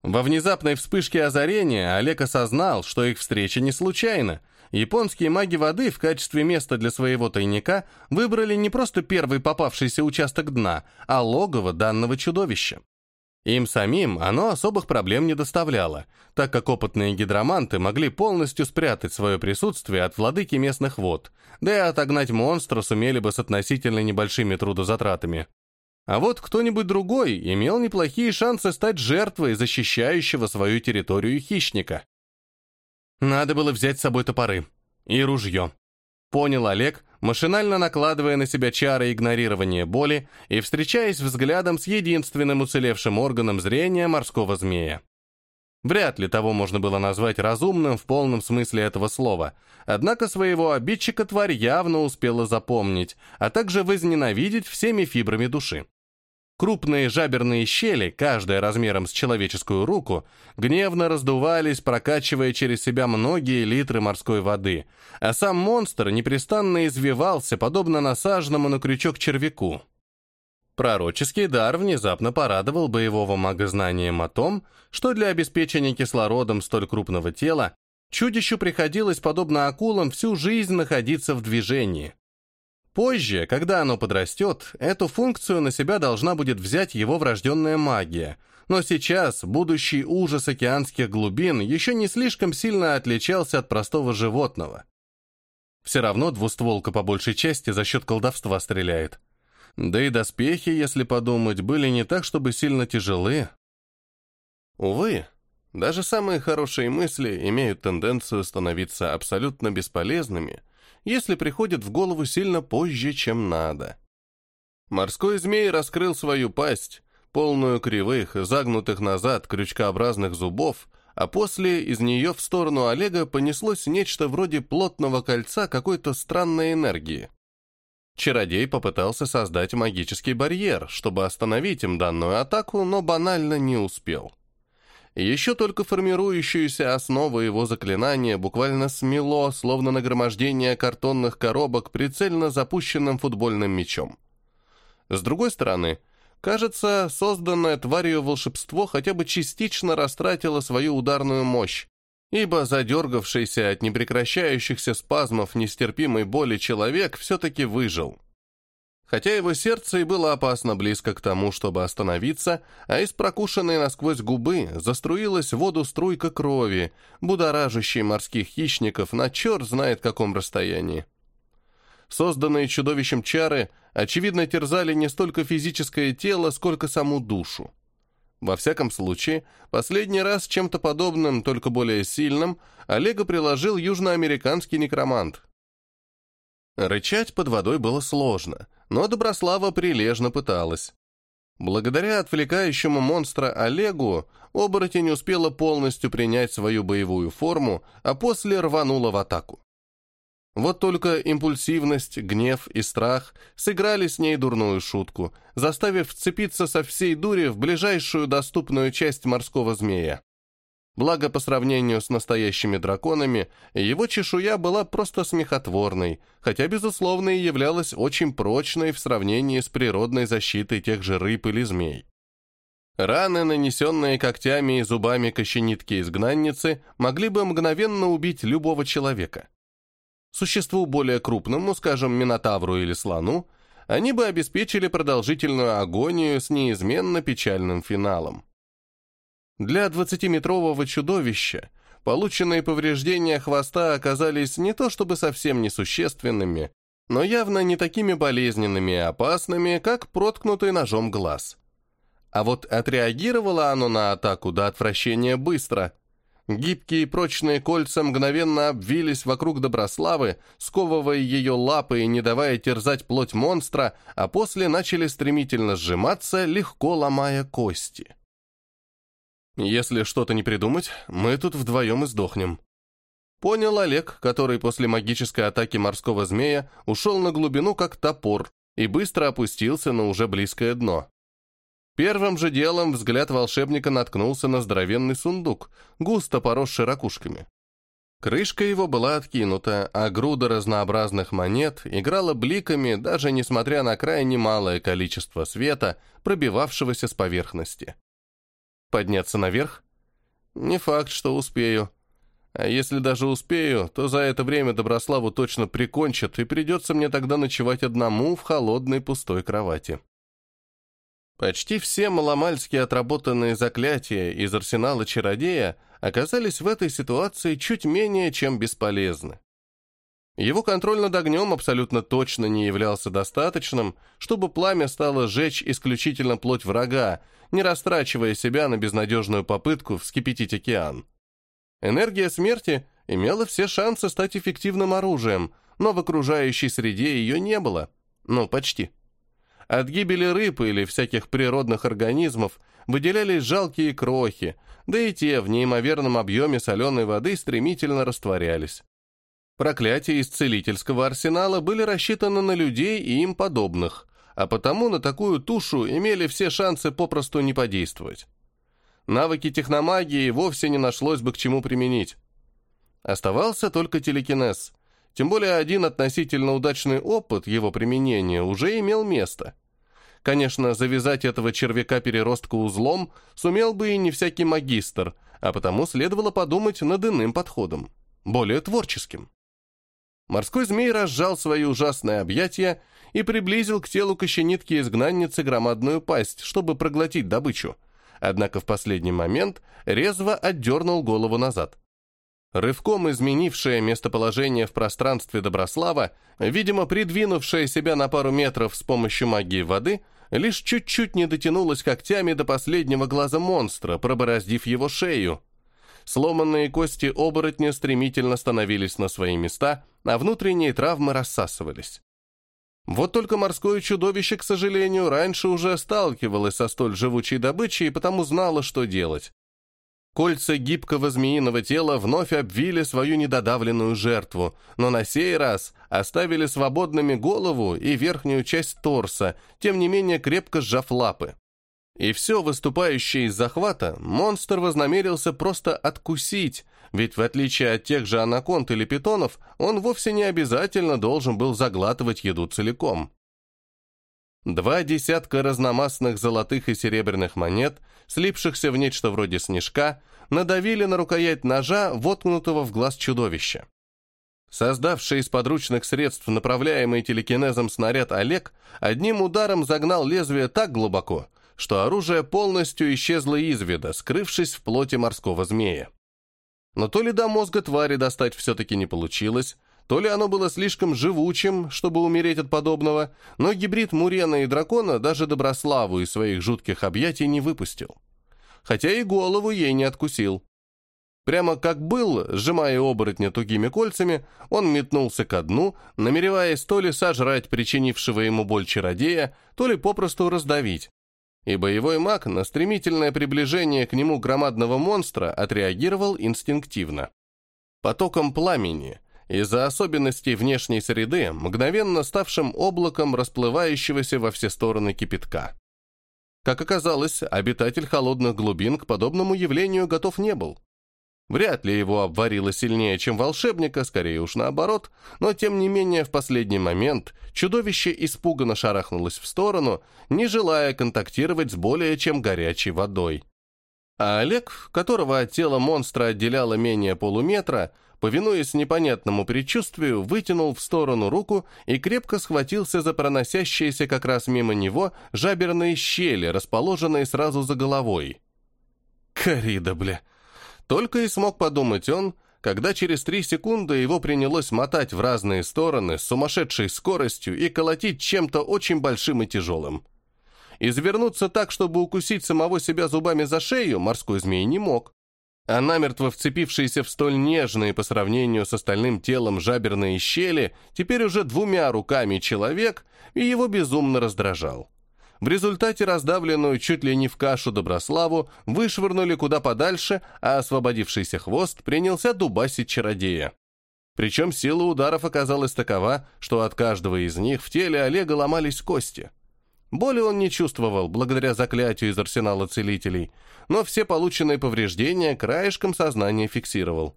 Во внезапной вспышке озарения Олег осознал, что их встреча не случайна. Японские маги воды в качестве места для своего тайника выбрали не просто первый попавшийся участок дна, а логово данного чудовища. Им самим оно особых проблем не доставляло, так как опытные гидроманты могли полностью спрятать свое присутствие от владыки местных вод, да и отогнать монстра сумели бы с относительно небольшими трудозатратами. А вот кто-нибудь другой имел неплохие шансы стать жертвой защищающего свою территорию хищника. Надо было взять с собой топоры и ружье. Понял Олег, машинально накладывая на себя чары игнорирования боли и встречаясь взглядом с единственным уцелевшим органом зрения морского змея. Вряд ли того можно было назвать разумным в полном смысле этого слова, однако своего обидчика тварь явно успела запомнить, а также возненавидеть всеми фибрами души. Крупные жаберные щели, каждая размером с человеческую руку, гневно раздувались, прокачивая через себя многие литры морской воды, а сам монстр непрестанно извивался, подобно насаженному на крючок червяку. Пророческий дар внезапно порадовал боевого мага знанием о том, что для обеспечения кислородом столь крупного тела чудищу приходилось, подобно акулам, всю жизнь находиться в движении. Позже, когда оно подрастет, эту функцию на себя должна будет взять его врожденная магия, но сейчас будущий ужас океанских глубин еще не слишком сильно отличался от простого животного. Все равно двустволка по большей части за счет колдовства стреляет. Да и доспехи, если подумать, были не так, чтобы сильно тяжелы. Увы, даже самые хорошие мысли имеют тенденцию становиться абсолютно бесполезными, если приходят в голову сильно позже, чем надо. Морской змей раскрыл свою пасть, полную кривых, загнутых назад крючкообразных зубов, а после из нее в сторону Олега понеслось нечто вроде плотного кольца какой-то странной энергии. Чародей попытался создать магический барьер, чтобы остановить им данную атаку, но банально не успел. Еще только формирующуюся основу его заклинания буквально смело, словно нагромождение картонных коробок прицельно запущенным футбольным мячом. С другой стороны, кажется, созданное тварью волшебство хотя бы частично растратило свою ударную мощь, ибо задергавшийся от непрекращающихся спазмов нестерпимой боли человек все-таки выжил. Хотя его сердце и было опасно близко к тому, чтобы остановиться, а из прокушенной насквозь губы заструилась воду струйка крови, будоражащей морских хищников на черт знает каком расстоянии. Созданные чудовищем чары, очевидно, терзали не столько физическое тело, сколько саму душу. Во всяком случае, последний раз чем-то подобным, только более сильным, Олега приложил южноамериканский некромант. Рычать под водой было сложно, но Доброслава прилежно пыталась. Благодаря отвлекающему монстра Олегу, оборотень успела полностью принять свою боевую форму, а после рванула в атаку. Вот только импульсивность, гнев и страх сыграли с ней дурную шутку, заставив вцепиться со всей дури в ближайшую доступную часть морского змея. Благо, по сравнению с настоящими драконами, его чешуя была просто смехотворной, хотя, безусловно, и являлась очень прочной в сравнении с природной защитой тех же рыб или змей. Раны, нанесенные когтями и зубами кощенитки-изгнанницы, могли бы мгновенно убить любого человека. Существу более крупному, скажем, минотавру или слону, они бы обеспечили продолжительную агонию с неизменно печальным финалом. Для 20-метрового чудовища полученные повреждения хвоста оказались не то чтобы совсем несущественными, но явно не такими болезненными и опасными, как проткнутый ножом глаз. А вот отреагировало оно на атаку до отвращения быстро, Гибкие и прочные кольца мгновенно обвились вокруг Доброславы, сковывая ее лапы и не давая терзать плоть монстра, а после начали стремительно сжиматься, легко ломая кости. «Если что-то не придумать, мы тут вдвоем и сдохнем», Понял Олег, который после магической атаки морского змея ушел на глубину как топор и быстро опустился на уже близкое дно. Первым же делом взгляд волшебника наткнулся на здоровенный сундук, густо поросший ракушками. Крышка его была откинута, а груда разнообразных монет играла бликами, даже несмотря на крайне малое количество света, пробивавшегося с поверхности. Подняться наверх? Не факт, что успею. А если даже успею, то за это время Доброславу точно прикончат, и придется мне тогда ночевать одному в холодной пустой кровати. Почти все маломальски отработанные заклятия из арсенала чародея оказались в этой ситуации чуть менее чем бесполезны. Его контроль над огнем абсолютно точно не являлся достаточным, чтобы пламя стало сжечь исключительно плоть врага, не растрачивая себя на безнадежную попытку вскипятить океан. Энергия смерти имела все шансы стать эффективным оружием, но в окружающей среде ее не было. Ну, почти. От гибели рыб или всяких природных организмов выделялись жалкие крохи, да и те в неимоверном объеме соленой воды стремительно растворялись. Проклятия из целительского арсенала были рассчитаны на людей и им подобных, а потому на такую тушу имели все шансы попросту не подействовать. Навыки техномагии вовсе не нашлось бы к чему применить. Оставался только телекинез, тем более один относительно удачный опыт его применения уже имел место. Конечно, завязать этого червяка-переростка узлом сумел бы и не всякий магистр, а потому следовало подумать над иным подходом, более творческим. Морской змей разжал свои ужасные объятия и приблизил к телу кощенитки-изгнанницы громадную пасть, чтобы проглотить добычу. Однако в последний момент резво отдернул голову назад. Рывком изменившая местоположение в пространстве Доброслава, видимо, придвинувшая себя на пару метров с помощью магии воды, лишь чуть-чуть не дотянулась когтями до последнего глаза монстра, пробороздив его шею. Сломанные кости оборотня стремительно становились на свои места, а внутренние травмы рассасывались. Вот только морское чудовище, к сожалению, раньше уже сталкивалось со столь живучей добычей и потому знало, что делать. Кольца гибкого змеиного тела вновь обвили свою недодавленную жертву, но на сей раз оставили свободными голову и верхнюю часть торса, тем не менее крепко сжав лапы. И все выступающее из захвата монстр вознамерился просто откусить, ведь в отличие от тех же анаконд или питонов, он вовсе не обязательно должен был заглатывать еду целиком. Два десятка разномастных золотых и серебряных монет, слипшихся в нечто вроде снежка, надавили на рукоять ножа, воткнутого в глаз чудовища. Создавший из подручных средств направляемый телекинезом снаряд Олег одним ударом загнал лезвие так глубоко, что оружие полностью исчезло из вида, скрывшись в плоти морского змея. Но то ли до мозга твари достать все-таки не получилось, то ли оно было слишком живучим, чтобы умереть от подобного, но гибрид Мурена и дракона даже Доброславу из своих жутких объятий не выпустил. Хотя и голову ей не откусил. Прямо как был, сжимая оборотня тугими кольцами, он метнулся ко дну, намереваясь то ли сожрать причинившего ему боль чародея, то ли попросту раздавить и боевой маг на стремительное приближение к нему громадного монстра отреагировал инстинктивно. Потоком пламени, из-за особенностей внешней среды, мгновенно ставшим облаком расплывающегося во все стороны кипятка. Как оказалось, обитатель холодных глубин к подобному явлению готов не был. Вряд ли его обварило сильнее, чем волшебника, скорее уж наоборот, но тем не менее в последний момент чудовище испуганно шарахнулось в сторону, не желая контактировать с более чем горячей водой. А Олег, которого от тела монстра отделяло менее полуметра, повинуясь непонятному предчувствию, вытянул в сторону руку и крепко схватился за проносящиеся как раз мимо него жаберные щели, расположенные сразу за головой. «Корида, бля!» Только и смог подумать он, когда через три секунды его принялось мотать в разные стороны с сумасшедшей скоростью и колотить чем-то очень большим и тяжелым. Извернуться так, чтобы укусить самого себя зубами за шею, морской змей не мог. А намертво вцепившиеся в столь нежные по сравнению с остальным телом жаберные щели, теперь уже двумя руками человек, и его безумно раздражал. В результате раздавленную чуть ли не в кашу Доброславу вышвырнули куда подальше, а освободившийся хвост принялся дубасить чародея. Причем сила ударов оказалась такова, что от каждого из них в теле Олега ломались кости. Боли он не чувствовал, благодаря заклятию из арсенала целителей, но все полученные повреждения краешком сознания фиксировал.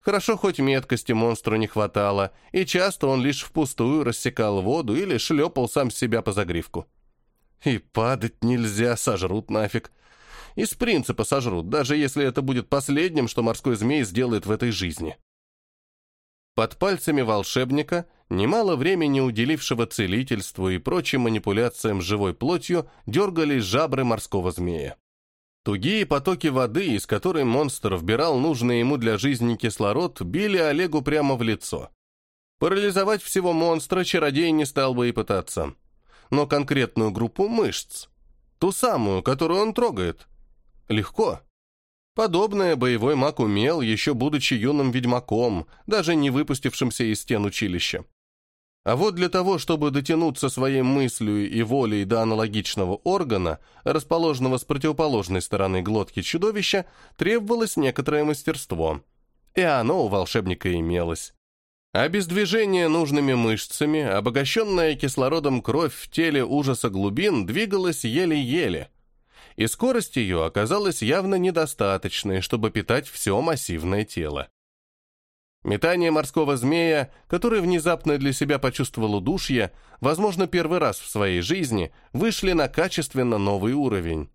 Хорошо, хоть меткости монстру не хватало, и часто он лишь впустую рассекал воду или шлепал сам себя по загривку. И падать нельзя, сожрут нафиг. Из принципа сожрут, даже если это будет последним, что морской змей сделает в этой жизни. Под пальцами волшебника, немало времени уделившего целительству и прочим манипуляциям с живой плотью, дергались жабры морского змея. Тугие потоки воды, из которой монстр вбирал нужный ему для жизни кислород, били Олегу прямо в лицо. Парализовать всего монстра чародей не стал бы и пытаться но конкретную группу мышц. Ту самую, которую он трогает. Легко. Подобное боевой маг умел, еще будучи юным ведьмаком, даже не выпустившимся из стен училища. А вот для того, чтобы дотянуться своей мыслью и волей до аналогичного органа, расположенного с противоположной стороны глотки чудовища, требовалось некоторое мастерство. И оно у волшебника имелось. Без движения нужными мышцами, обогащенная кислородом кровь в теле ужаса глубин двигалась еле-еле. И скорость ее оказалась явно недостаточной, чтобы питать все массивное тело. Метание морского змея, который внезапно для себя почувствовал удушье, возможно, первый раз в своей жизни, вышли на качественно новый уровень.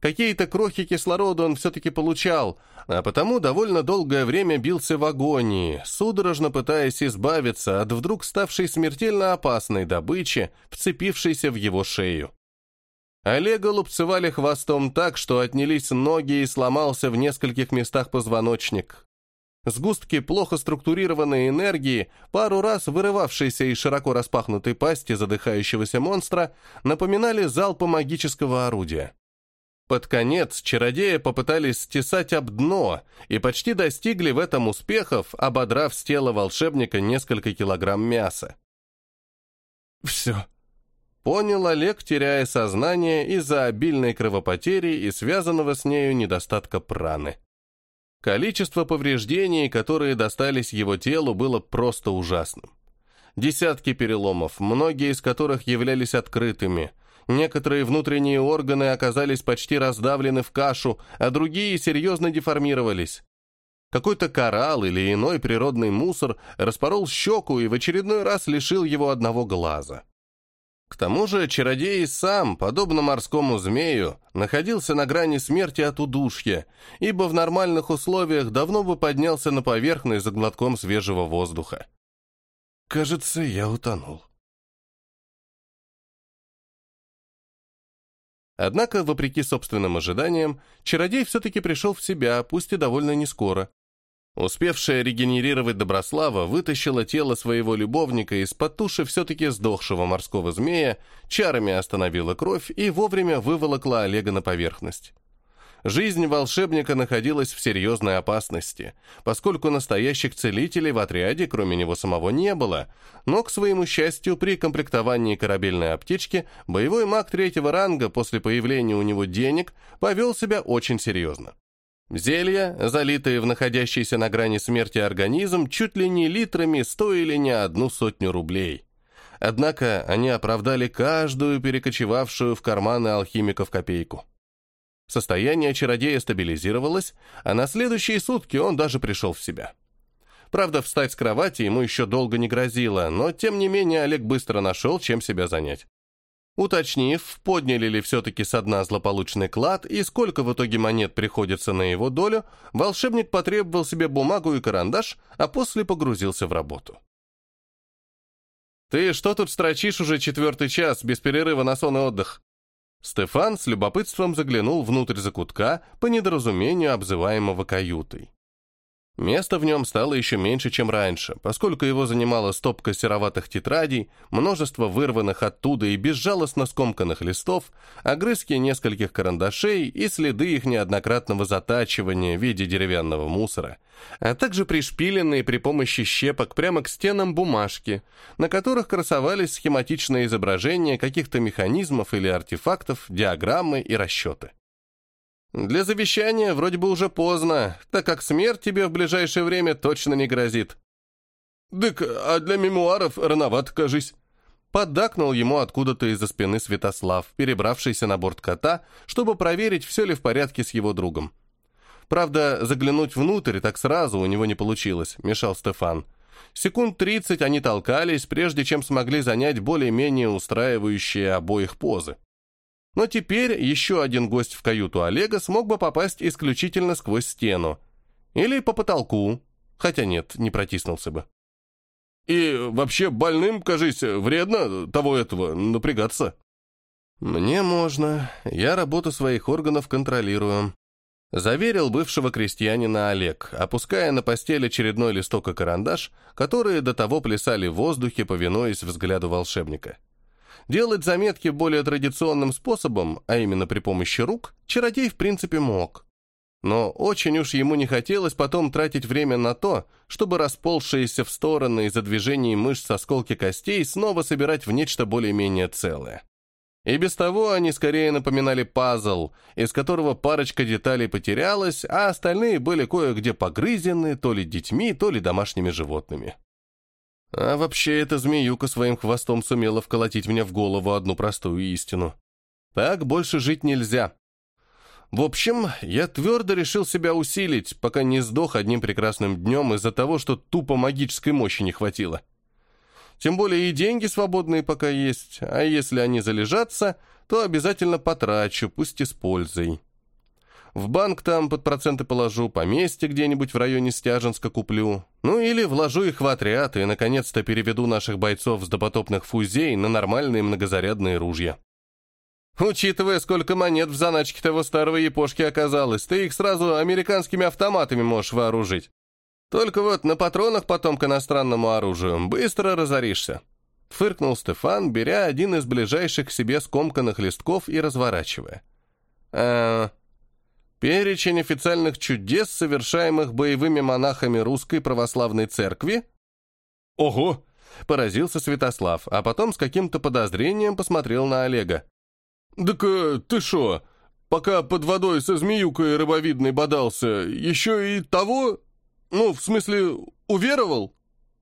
Какие-то крохи кислорода он все-таки получал, а потому довольно долгое время бился в агонии, судорожно пытаясь избавиться от вдруг ставшей смертельно опасной добычи, вцепившейся в его шею. Олега лупцевали хвостом так, что отнялись ноги и сломался в нескольких местах позвоночник. Сгустки плохо структурированной энергии, пару раз вырывавшиеся из широко распахнутой пасти задыхающегося монстра, напоминали залпы магического орудия. Под конец чародеи попытались стесать об дно и почти достигли в этом успехов, ободрав с тела волшебника несколько килограмм мяса. «Все», — понял Олег, теряя сознание из-за обильной кровопотери и связанного с нею недостатка праны. Количество повреждений, которые достались его телу, было просто ужасным. Десятки переломов, многие из которых являлись открытыми. Некоторые внутренние органы оказались почти раздавлены в кашу, а другие серьезно деформировались. Какой-то коралл или иной природный мусор распорол щеку и в очередной раз лишил его одного глаза. К тому же чародей сам, подобно морскому змею, находился на грани смерти от удушья, ибо в нормальных условиях давно бы поднялся на поверхность за глотком свежего воздуха. «Кажется, я утонул». Однако, вопреки собственным ожиданиям, чародей все-таки пришел в себя, пусть и довольно нескоро. Успевшая регенерировать Доброслава вытащила тело своего любовника из-под туши все-таки сдохшего морского змея, чарами остановила кровь и вовремя выволокла Олега на поверхность. Жизнь волшебника находилась в серьезной опасности, поскольку настоящих целителей в отряде, кроме него самого, не было, но, к своему счастью, при комплектовании корабельной аптечки боевой маг третьего ранга после появления у него денег повел себя очень серьезно. Зелья, залитые в находящийся на грани смерти организм, чуть ли не литрами стоили не одну сотню рублей. Однако они оправдали каждую перекочевавшую в карманы алхимиков копейку. Состояние чародея стабилизировалось, а на следующие сутки он даже пришел в себя. Правда, встать с кровати ему еще долго не грозило, но тем не менее Олег быстро нашел, чем себя занять. Уточнив, подняли ли все-таки со дна злополучный клад и сколько в итоге монет приходится на его долю, волшебник потребовал себе бумагу и карандаш, а после погрузился в работу. «Ты что тут строчишь уже четвертый час, без перерыва на сон и отдых?» Стефан с любопытством заглянул внутрь закутка, по недоразумению обзываемого каютой. Места в нем стало еще меньше, чем раньше, поскольку его занимала стопка сероватых тетрадей, множество вырванных оттуда и безжалостно скомканных листов, огрызки нескольких карандашей и следы их неоднократного затачивания в виде деревянного мусора, а также пришпиленные при помощи щепок прямо к стенам бумажки, на которых красовались схематичные изображения каких-то механизмов или артефактов, диаграммы и расчеты. Для завещания вроде бы уже поздно, так как смерть тебе в ближайшее время точно не грозит. «Дык, а для мемуаров рановато, кажись». Поддакнул ему откуда-то из-за спины Святослав, перебравшийся на борт кота, чтобы проверить, все ли в порядке с его другом. Правда, заглянуть внутрь так сразу у него не получилось, мешал Стефан. Секунд тридцать они толкались, прежде чем смогли занять более-менее устраивающие обоих позы. Но теперь еще один гость в каюту Олега смог бы попасть исключительно сквозь стену. Или по потолку. Хотя нет, не протиснулся бы. И вообще больным, кажись, вредно того этого напрягаться. Мне можно. Я работу своих органов контролирую. Заверил бывшего крестьянина Олег, опуская на постель очередной листок и карандаш, которые до того плясали в воздухе, повинуясь взгляду волшебника. Делать заметки более традиционным способом, а именно при помощи рук, чародей в принципе мог. Но очень уж ему не хотелось потом тратить время на то, чтобы расползшиеся в стороны из-за движений мышц осколки костей снова собирать в нечто более-менее целое. И без того они скорее напоминали пазл, из которого парочка деталей потерялась, а остальные были кое-где погрызены то ли детьми, то ли домашними животными. А вообще эта змеюка своим хвостом сумела вколотить мне в голову одну простую истину. Так больше жить нельзя. В общем, я твердо решил себя усилить, пока не сдох одним прекрасным днем из-за того, что тупо магической мощи не хватило. Тем более и деньги свободные пока есть, а если они залежатся, то обязательно потрачу, пусть и с пользой. В банк там под проценты положу, поместье где-нибудь в районе Стяженска куплю. Ну или вложу их в отряд и, наконец-то, переведу наших бойцов с допотопных фузей на нормальные многозарядные ружья. Учитывая, сколько монет в заначке того старого япошки оказалось, ты их сразу американскими автоматами можешь вооружить. Только вот на патронах потом к иностранному оружию быстро разоришься. Фыркнул Стефан, беря один из ближайших к себе скомканных листков и разворачивая. «Э, перечень официальных чудес, совершаемых боевыми монахами Русской Православной Церкви?» «Ого!» — поразился Святослав, а потом с каким-то подозрением посмотрел на Олега. «Так э, ты шо, пока под водой со змеюкой рыбовидной бодался, еще и того? Ну, в смысле, уверовал?»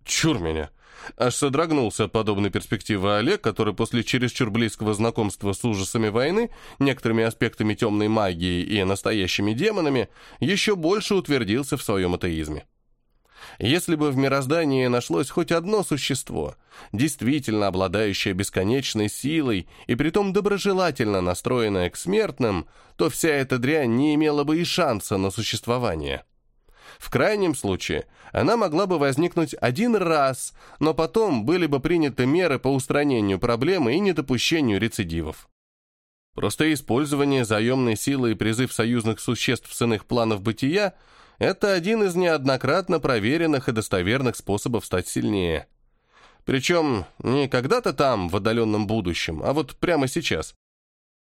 «Чур меня!» Аж содрогнулся от подобной перспективы Олег, который после чересчур близкого знакомства с ужасами войны, некоторыми аспектами темной магии и настоящими демонами, еще больше утвердился в своем атеизме. Если бы в мироздании нашлось хоть одно существо, действительно обладающее бесконечной силой и притом доброжелательно настроенное к смертным, то вся эта дрянь не имела бы и шанса на существование. В крайнем случае, она могла бы возникнуть один раз, но потом были бы приняты меры по устранению проблемы и недопущению рецидивов. Просто использование заемной силы и призыв союзных существ с иных планов бытия – это один из неоднократно проверенных и достоверных способов стать сильнее. Причем не когда-то там, в отдаленном будущем, а вот прямо сейчас.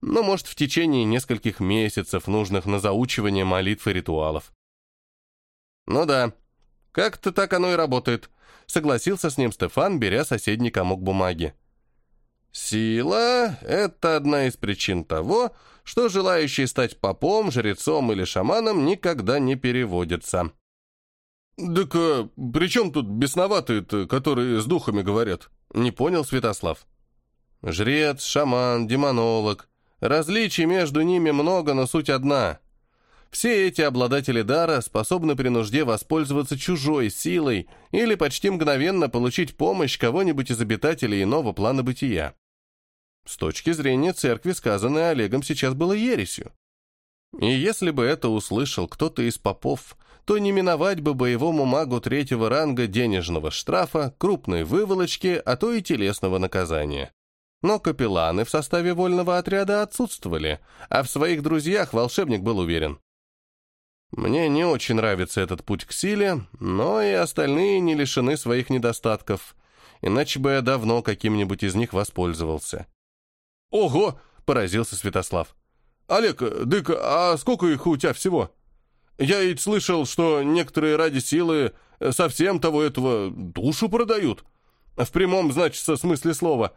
Но, может, в течение нескольких месяцев, нужных на заучивание молитв и ритуалов. Ну да, как-то так оно и работает, согласился с ним Стефан, беря соседний комок бумаги. Сила — это одна из причин того, что желающие стать попом, жрецом или шаманом никогда не переводятся. «Так а, при чем тут бесноватые-то, которые с духами говорят?» — не понял Святослав. «Жрец, шаман, демонолог. Различий между ними много, но суть одна. Все эти обладатели дара способны при нужде воспользоваться чужой силой или почти мгновенно получить помощь кого-нибудь из обитателей иного плана бытия. С точки зрения церкви сказанное Олегом сейчас было ересью. И если бы это услышал кто-то из попов, то не миновать бы боевому магу третьего ранга денежного штрафа, крупной выволочки, а то и телесного наказания. Но капелланы в составе вольного отряда отсутствовали, а в своих друзьях волшебник был уверен. Мне не очень нравится этот путь к силе, но и остальные не лишены своих недостатков, иначе бы я давно каким-нибудь из них воспользовался. «Ого!» — поразился Святослав. «Олег, дык, а сколько их у тебя всего? Я ведь слышал, что некоторые ради силы совсем того этого душу продают. В прямом, значит, смысле слова.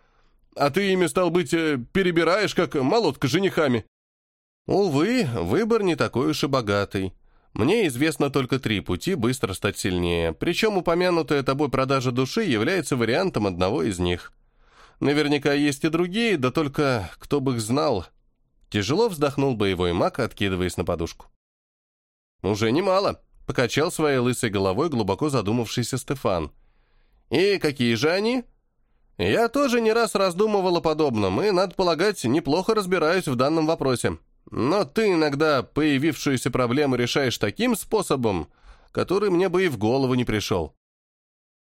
А ты ими, стал быть, перебираешь, как молотка женихами». «Увы, выбор не такой уж и богатый. Мне известно только три пути быстро стать сильнее, причем упомянутая тобой продажа души является вариантом одного из них». Наверняка есть и другие, да только кто бы их знал. Тяжело вздохнул боевой маг, откидываясь на подушку. Уже немало, покачал своей лысой головой глубоко задумавшийся Стефан. И какие же они? Я тоже не раз раздумывал о подобном, и, надо полагать, неплохо разбираюсь в данном вопросе. Но ты иногда появившуюся проблему решаешь таким способом, который мне бы и в голову не пришел.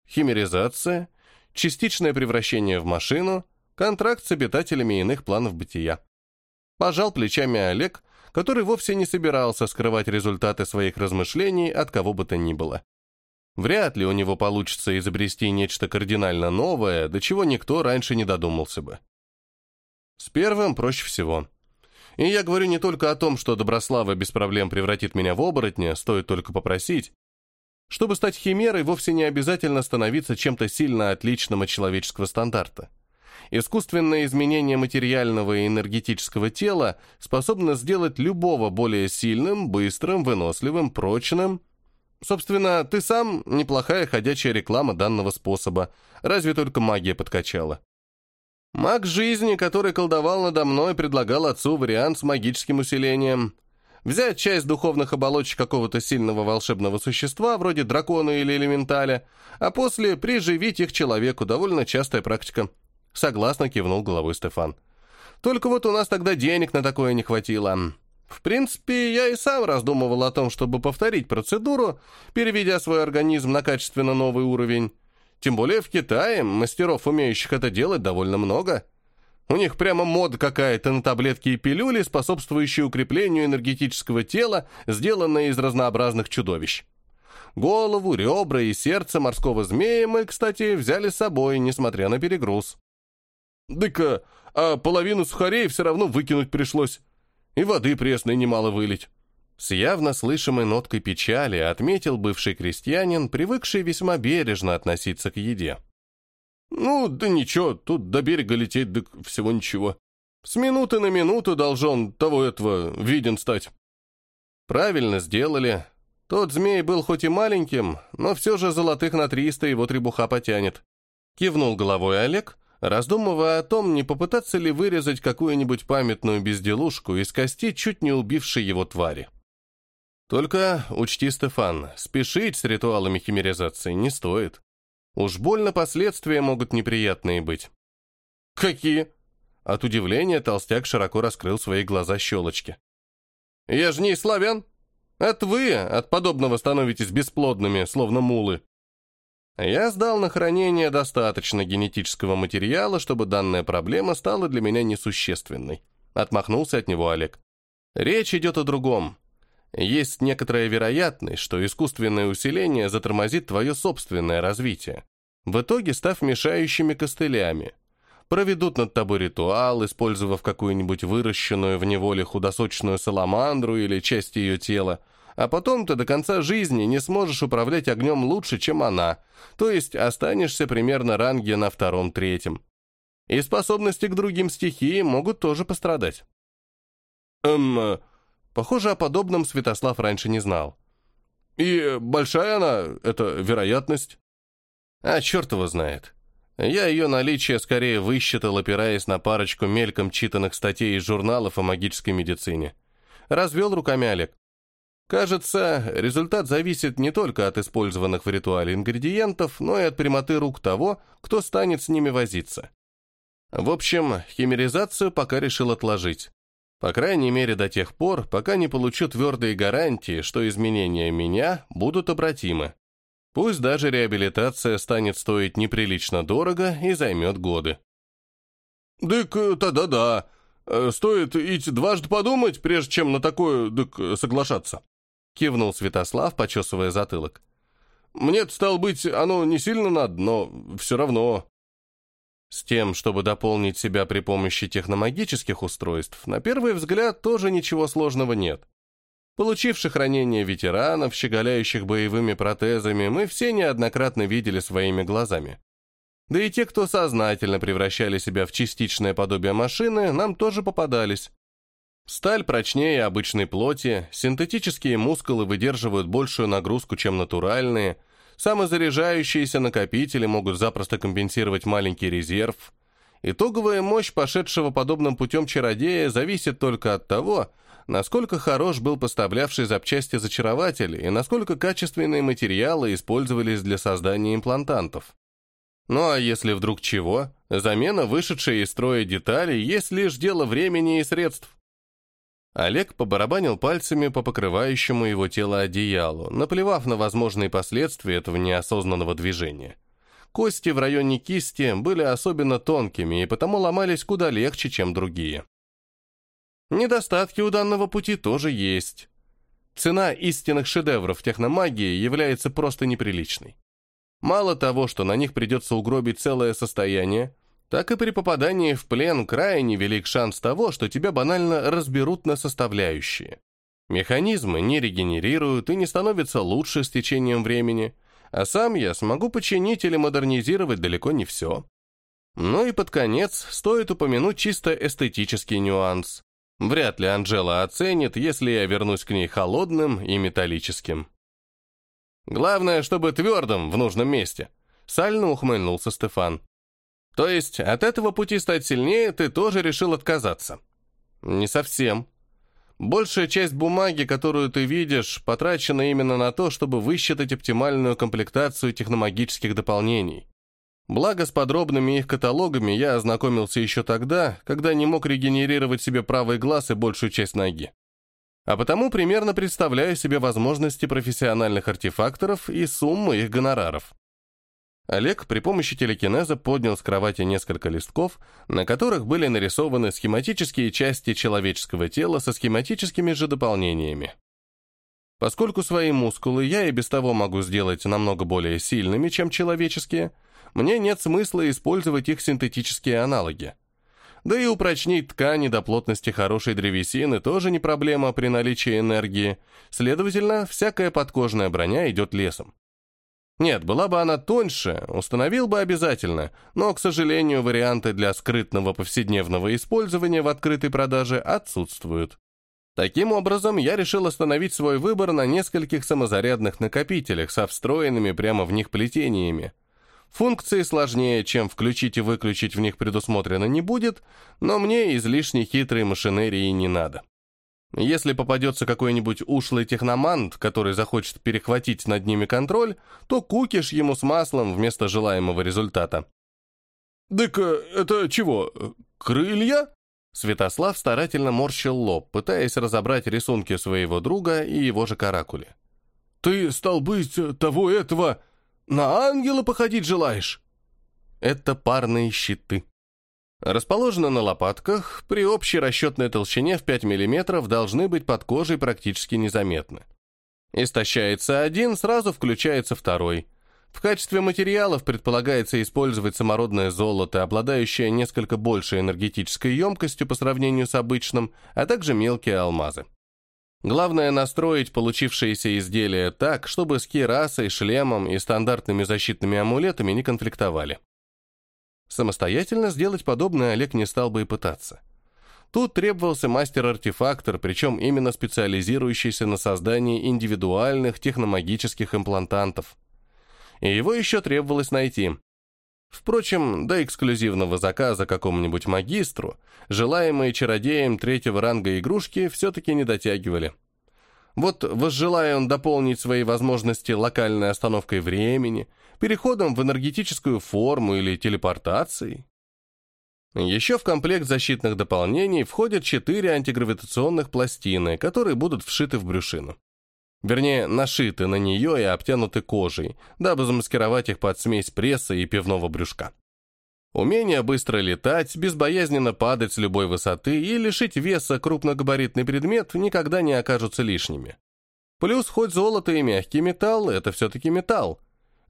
Химеризация, частичное превращение в машину, контракт с обитателями иных планов бытия. Пожал плечами Олег, который вовсе не собирался скрывать результаты своих размышлений от кого бы то ни было. Вряд ли у него получится изобрести нечто кардинально новое, до чего никто раньше не додумался бы. С первым проще всего. И я говорю не только о том, что Доброслава без проблем превратит меня в оборотня, стоит только попросить, чтобы стать химерой, вовсе не обязательно становиться чем-то сильно отличным от человеческого стандарта. Искусственное изменение материального и энергетического тела способно сделать любого более сильным, быстрым, выносливым, прочным. Собственно, ты сам неплохая ходячая реклама данного способа, разве только магия подкачала. Маг жизни, который колдовал надо мной, предлагал отцу вариант с магическим усилением – взять часть духовных оболочек какого-то сильного волшебного существа, вроде дракона или элементаля, а после приживить их человеку, довольно частая практика. Согласно кивнул головой Стефан. Только вот у нас тогда денег на такое не хватило. В принципе, я и сам раздумывал о том, чтобы повторить процедуру, переведя свой организм на качественно новый уровень. Тем более в Китае мастеров, умеющих это делать, довольно много. У них прямо мода какая-то на таблетки и пилюли, способствующие укреплению энергетического тела, сделанные из разнообразных чудовищ. Голову, ребра и сердце морского змея мы, кстати, взяли с собой, несмотря на перегруз. «Дыка, а половину сухарей все равно выкинуть пришлось. И воды пресной немало вылить». С явно слышимой ноткой печали отметил бывший крестьянин, привыкший весьма бережно относиться к еде. «Ну, да ничего, тут до берега лететь, да всего ничего. С минуты на минуту должен того этого виден стать». «Правильно сделали. Тот змей был хоть и маленьким, но все же золотых на триста его требуха потянет». Кивнул головой Олег, раздумывая о том, не попытаться ли вырезать какую-нибудь памятную безделушку из кости чуть не убившей его твари. Только учти, Стефан, спешить с ритуалами химеризации не стоит. Уж больно последствия могут неприятные быть. Какие? От удивления толстяк широко раскрыл свои глаза щелочки. Я же не славян. Это вы от подобного становитесь бесплодными, словно мулы. Я сдал на хранение достаточно генетического материала, чтобы данная проблема стала для меня несущественной. Отмахнулся от него Олег. Речь идет о другом. Есть некоторая вероятность, что искусственное усиление затормозит твое собственное развитие. В итоге став мешающими костылями. Проведут над тобой ритуал, использовав какую-нибудь выращенную в неволе худосочную саламандру или часть ее тела, а потом ты до конца жизни не сможешь управлять огнем лучше, чем она, то есть останешься примерно ранге на втором-третьем. И способности к другим стихиям могут тоже пострадать. Эм, похоже, о подобном Святослав раньше не знал. И большая она, эта вероятность? А черт его знает. Я ее наличие скорее высчитал, опираясь на парочку мельком читанных статей из журналов о магической медицине. Развел руками Олег. Кажется, результат зависит не только от использованных в ритуале ингредиентов, но и от прямоты рук того, кто станет с ними возиться. В общем, химеризацию пока решил отложить. По крайней мере до тех пор, пока не получу твердые гарантии, что изменения меня будут обратимы. Пусть даже реабилитация станет стоить неприлично дорого и займет годы. «Дык, да-да-да. Э, стоит идти дважды подумать, прежде чем на такое, дык, соглашаться» кивнул Святослав, почесывая затылок. «Мне-то, стало быть, оно не сильно надо, но все равно...» С тем, чтобы дополнить себя при помощи техномагических устройств, на первый взгляд тоже ничего сложного нет. Получивших ранения ветеранов, щеголяющих боевыми протезами, мы все неоднократно видели своими глазами. Да и те, кто сознательно превращали себя в частичное подобие машины, нам тоже попадались. Сталь прочнее обычной плоти, синтетические мускулы выдерживают большую нагрузку, чем натуральные, самозаряжающиеся накопители могут запросто компенсировать маленький резерв. Итоговая мощь пошедшего подобным путем чародея зависит только от того, насколько хорош был поставлявший запчасти зачарователь и насколько качественные материалы использовались для создания имплантантов. Ну а если вдруг чего, замена вышедшей из строя детали есть лишь дело времени и средств. Олег побарабанил пальцами по покрывающему его тело одеялу, наплевав на возможные последствия этого неосознанного движения. Кости в районе кисти были особенно тонкими и потому ломались куда легче, чем другие. Недостатки у данного пути тоже есть. Цена истинных шедевров техномагии является просто неприличной. Мало того, что на них придется угробить целое состояние, так и при попадании в плен крайне велик шанс того, что тебя банально разберут на составляющие. Механизмы не регенерируют и не становятся лучше с течением времени, а сам я смогу починить или модернизировать далеко не все. Ну и под конец стоит упомянуть чисто эстетический нюанс. Вряд ли Анжела оценит, если я вернусь к ней холодным и металлическим. Главное, чтобы твердым в нужном месте. Сально ухмыльнулся Стефан. То есть от этого пути стать сильнее ты тоже решил отказаться? Не совсем. Большая часть бумаги, которую ты видишь, потрачена именно на то, чтобы высчитать оптимальную комплектацию техномагических дополнений. Благо, с подробными их каталогами я ознакомился еще тогда, когда не мог регенерировать себе правый глаз и большую часть ноги. А потому примерно представляю себе возможности профессиональных артефакторов и сумму их гонораров. Олег при помощи телекинеза поднял с кровати несколько листков, на которых были нарисованы схематические части человеческого тела со схематическими же дополнениями. Поскольку свои мускулы я и без того могу сделать намного более сильными, чем человеческие, мне нет смысла использовать их синтетические аналоги. Да и упрочнить ткани до плотности хорошей древесины тоже не проблема при наличии энергии, следовательно, всякая подкожная броня идет лесом. Нет, была бы она тоньше, установил бы обязательно, но, к сожалению, варианты для скрытного повседневного использования в открытой продаже отсутствуют. Таким образом, я решил остановить свой выбор на нескольких самозарядных накопителях со встроенными прямо в них плетениями. Функции сложнее, чем включить и выключить в них предусмотрено не будет, но мне излишне хитрой машинерии не надо. Если попадется какой-нибудь ушлый техномант, который захочет перехватить над ними контроль, то кукиш ему с маслом вместо желаемого результата. «Так э, это чего, крылья?» Святослав старательно морщил лоб, пытаясь разобрать рисунки своего друга и его же каракули. «Ты, стал быть, того этого, на ангела походить желаешь?» «Это парные щиты», Расположены на лопатках, при общей расчетной толщине в 5 мм должны быть под кожей практически незаметны. Истощается один, сразу включается второй. В качестве материалов предполагается использовать самородное золото, обладающее несколько большей энергетической емкостью по сравнению с обычным, а также мелкие алмазы. Главное настроить получившиеся изделия так, чтобы с кирасой, шлемом и стандартными защитными амулетами не конфликтовали. Самостоятельно сделать подобное Олег не стал бы и пытаться. Тут требовался мастер-артефактор, причем именно специализирующийся на создании индивидуальных техномагических имплантантов. И его еще требовалось найти. Впрочем, до эксклюзивного заказа какому-нибудь магистру, желаемые чародеем третьего ранга игрушки все-таки не дотягивали. Вот возжелая он дополнить свои возможности локальной остановкой времени, переходом в энергетическую форму или телепортацией. Еще в комплект защитных дополнений входят четыре антигравитационных пластины, которые будут вшиты в брюшину. Вернее, нашиты на нее и обтянуты кожей, дабы замаскировать их под смесь пресса и пивного брюшка. Умение быстро летать, безбоязненно падать с любой высоты и лишить веса крупногабаритный предмет никогда не окажутся лишними. Плюс хоть золото и мягкий металл – это все-таки металл,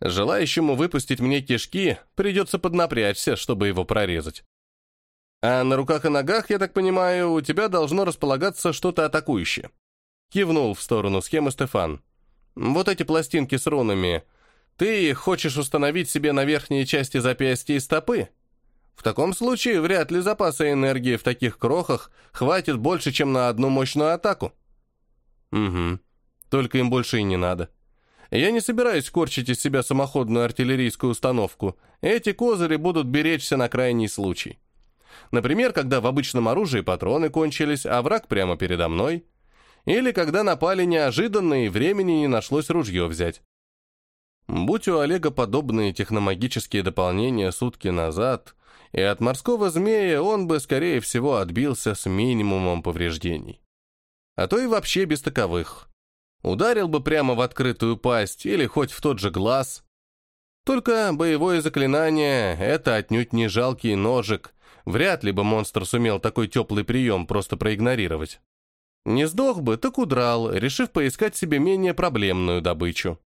Желающему выпустить мне кишки придется поднапрячься, чтобы его прорезать. А на руках и ногах, я так понимаю, у тебя должно располагаться что-то атакующее. Кивнул в сторону схемы Стефан. Вот эти пластинки с рунами. Ты хочешь установить себе на верхней части запястья и стопы? В таком случае вряд ли запаса энергии в таких крохах хватит больше, чем на одну мощную атаку. Угу. Только им больше и не надо. Я не собираюсь корчить из себя самоходную артиллерийскую установку. Эти козыри будут беречься на крайний случай. Например, когда в обычном оружии патроны кончились, а враг прямо передо мной. Или когда напали неожиданно и времени не нашлось ружье взять. Будь у Олега подобные техномагические дополнения сутки назад, и от морского змея он бы, скорее всего, отбился с минимумом повреждений. А то и вообще без таковых. Ударил бы прямо в открытую пасть или хоть в тот же глаз. Только боевое заклинание — это отнюдь не жалкий ножик. Вряд ли бы монстр сумел такой теплый прием просто проигнорировать. Не сдох бы, так удрал, решив поискать себе менее проблемную добычу.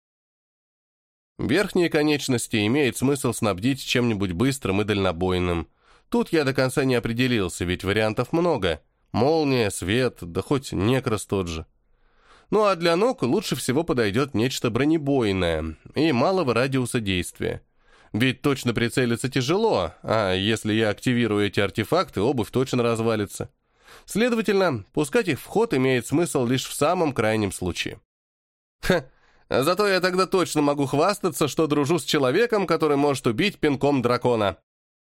Верхние конечности имеет смысл снабдить чем-нибудь быстрым и дальнобойным. Тут я до конца не определился, ведь вариантов много. Молния, свет, да хоть некрас тот же. Ну а для ног лучше всего подойдет нечто бронебойное и малого радиуса действия. Ведь точно прицелиться тяжело, а если я активирую эти артефакты, обувь точно развалится. Следовательно, пускать их в ход имеет смысл лишь в самом крайнем случае. Ха, зато я тогда точно могу хвастаться, что дружу с человеком, который может убить пинком дракона.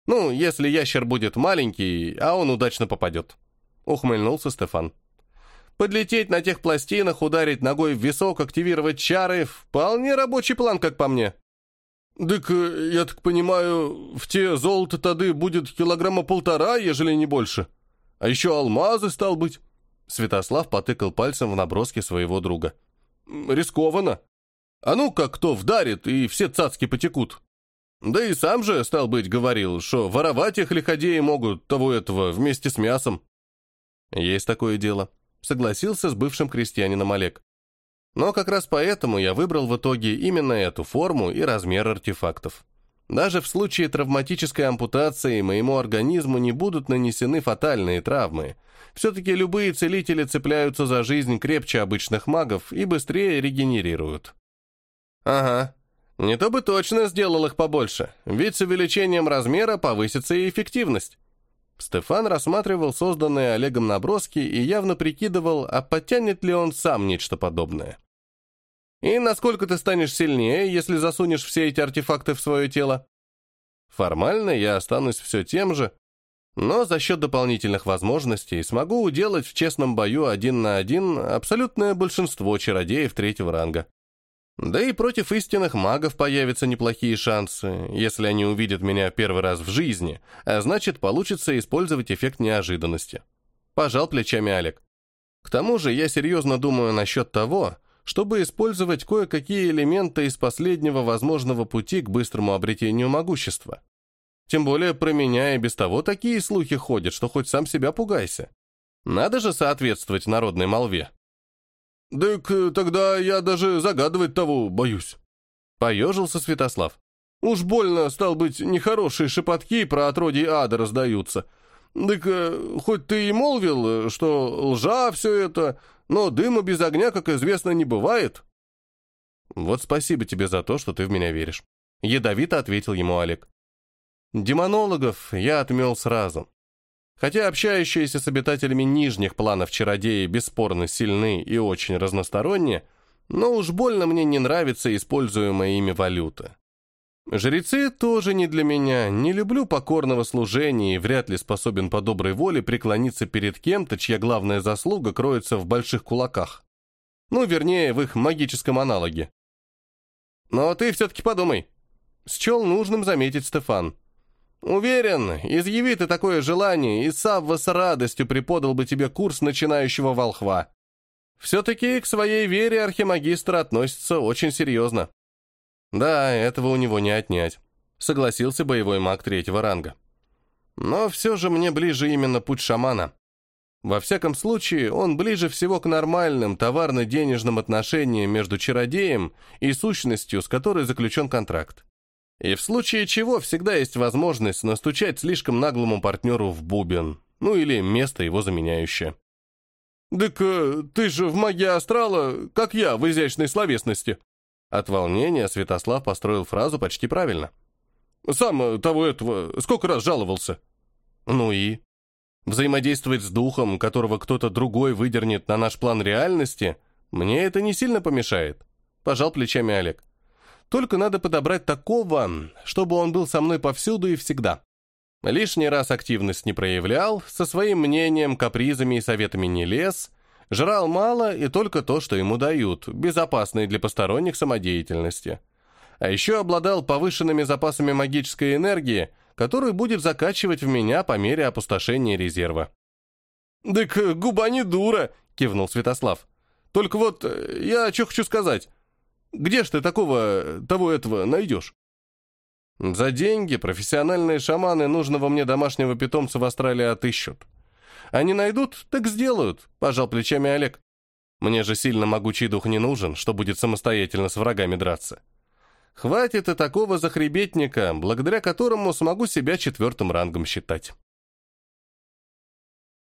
Ну, если ящер будет маленький, а он удачно попадет. Ухмыльнулся Стефан. Подлететь на тех пластинах, ударить ногой в висок, активировать чары — вполне рабочий план, как по мне. «Так, э, я так понимаю, в те золото тады будет килограмма полтора, ежели не больше. А еще алмазы, стал быть». Святослав потыкал пальцем в наброски своего друга. «Рискованно. А ну, как кто вдарит, и все цацки потекут. Да и сам же, стал быть, говорил, что воровать их лиходеи могут того этого вместе с мясом». «Есть такое дело», — согласился с бывшим крестьянином Олег. Но как раз поэтому я выбрал в итоге именно эту форму и размер артефактов. Даже в случае травматической ампутации моему организму не будут нанесены фатальные травмы. Все-таки любые целители цепляются за жизнь крепче обычных магов и быстрее регенерируют. Ага, не то бы точно сделал их побольше, ведь с увеличением размера повысится и эффективность. Стефан рассматривал созданные Олегом наброски и явно прикидывал, а подтянет ли он сам нечто подобное. «И насколько ты станешь сильнее, если засунешь все эти артефакты в свое тело?» «Формально я останусь все тем же, но за счет дополнительных возможностей смогу уделать в честном бою один на один абсолютное большинство чародеев третьего ранга. Да и против истинных магов появятся неплохие шансы, если они увидят меня первый раз в жизни, а значит, получится использовать эффект неожиданности. Пожал плечами Олег. К тому же я серьезно думаю насчет того, чтобы использовать кое-какие элементы из последнего возможного пути к быстрому обретению могущества. Тем более про меня и без того такие слухи ходят, что хоть сам себя пугайся. Надо же соответствовать народной молве. «Так э, тогда я даже загадывать того боюсь», — поежился Святослав. «Уж больно, стал быть, нехорошие шепотки про отродье ада раздаются. Так э, хоть ты и молвил, что лжа все это, но дыма без огня, как известно, не бывает». «Вот спасибо тебе за то, что ты в меня веришь», — ядовито ответил ему Олег. «Демонологов я отмел сразу. Хотя общающиеся с обитателями нижних планов чародеи бесспорно сильны и очень разносторонние, но уж больно мне не нравится используемая ими валюта. Жрецы тоже не для меня, не люблю покорного служения и вряд ли способен по доброй воле преклониться перед кем-то, чья главная заслуга кроется в больших кулаках. Ну, вернее, в их магическом аналоге. Но ты все-таки подумай. Счел нужным заметить Стефан. Уверен, изъяви ты такое желание, и Савва с радостью преподал бы тебе курс начинающего волхва. Все-таки к своей вере архимагистр относится очень серьезно. Да, этого у него не отнять, согласился боевой маг третьего ранга. Но все же мне ближе именно путь шамана. Во всяком случае, он ближе всего к нормальным товарно-денежным отношениям между чародеем и сущностью, с которой заключен контракт. И в случае чего всегда есть возможность настучать слишком наглому партнеру в бубен, ну или место его заменяющее. «Так э, ты же в магии астрала, как я в изящной словесности». От волнения Святослав построил фразу почти правильно. «Сам э, того этого сколько раз жаловался?» «Ну и?» Взаимодействовать с духом, которого кто-то другой выдернет на наш план реальности, мне это не сильно помешает», — пожал плечами Олег. Только надо подобрать такого, чтобы он был со мной повсюду и всегда. Лишний раз активность не проявлял, со своим мнением, капризами и советами не лез, жрал мало и только то, что ему дают, безопасной для посторонних самодеятельности. А еще обладал повышенными запасами магической энергии, которую будет закачивать в меня по мере опустошения резерва. «Так губа не дура», — кивнул Святослав. «Только вот э, я что хочу сказать. Где ж ты такого, того этого найдешь? За деньги профессиональные шаманы нужного мне домашнего питомца в Австралии отыщут. Они найдут, так сделают, пожал плечами Олег. Мне же сильно могучий дух не нужен, что будет самостоятельно с врагами драться. Хватит и такого захребетника, благодаря которому смогу себя четвертым рангом считать.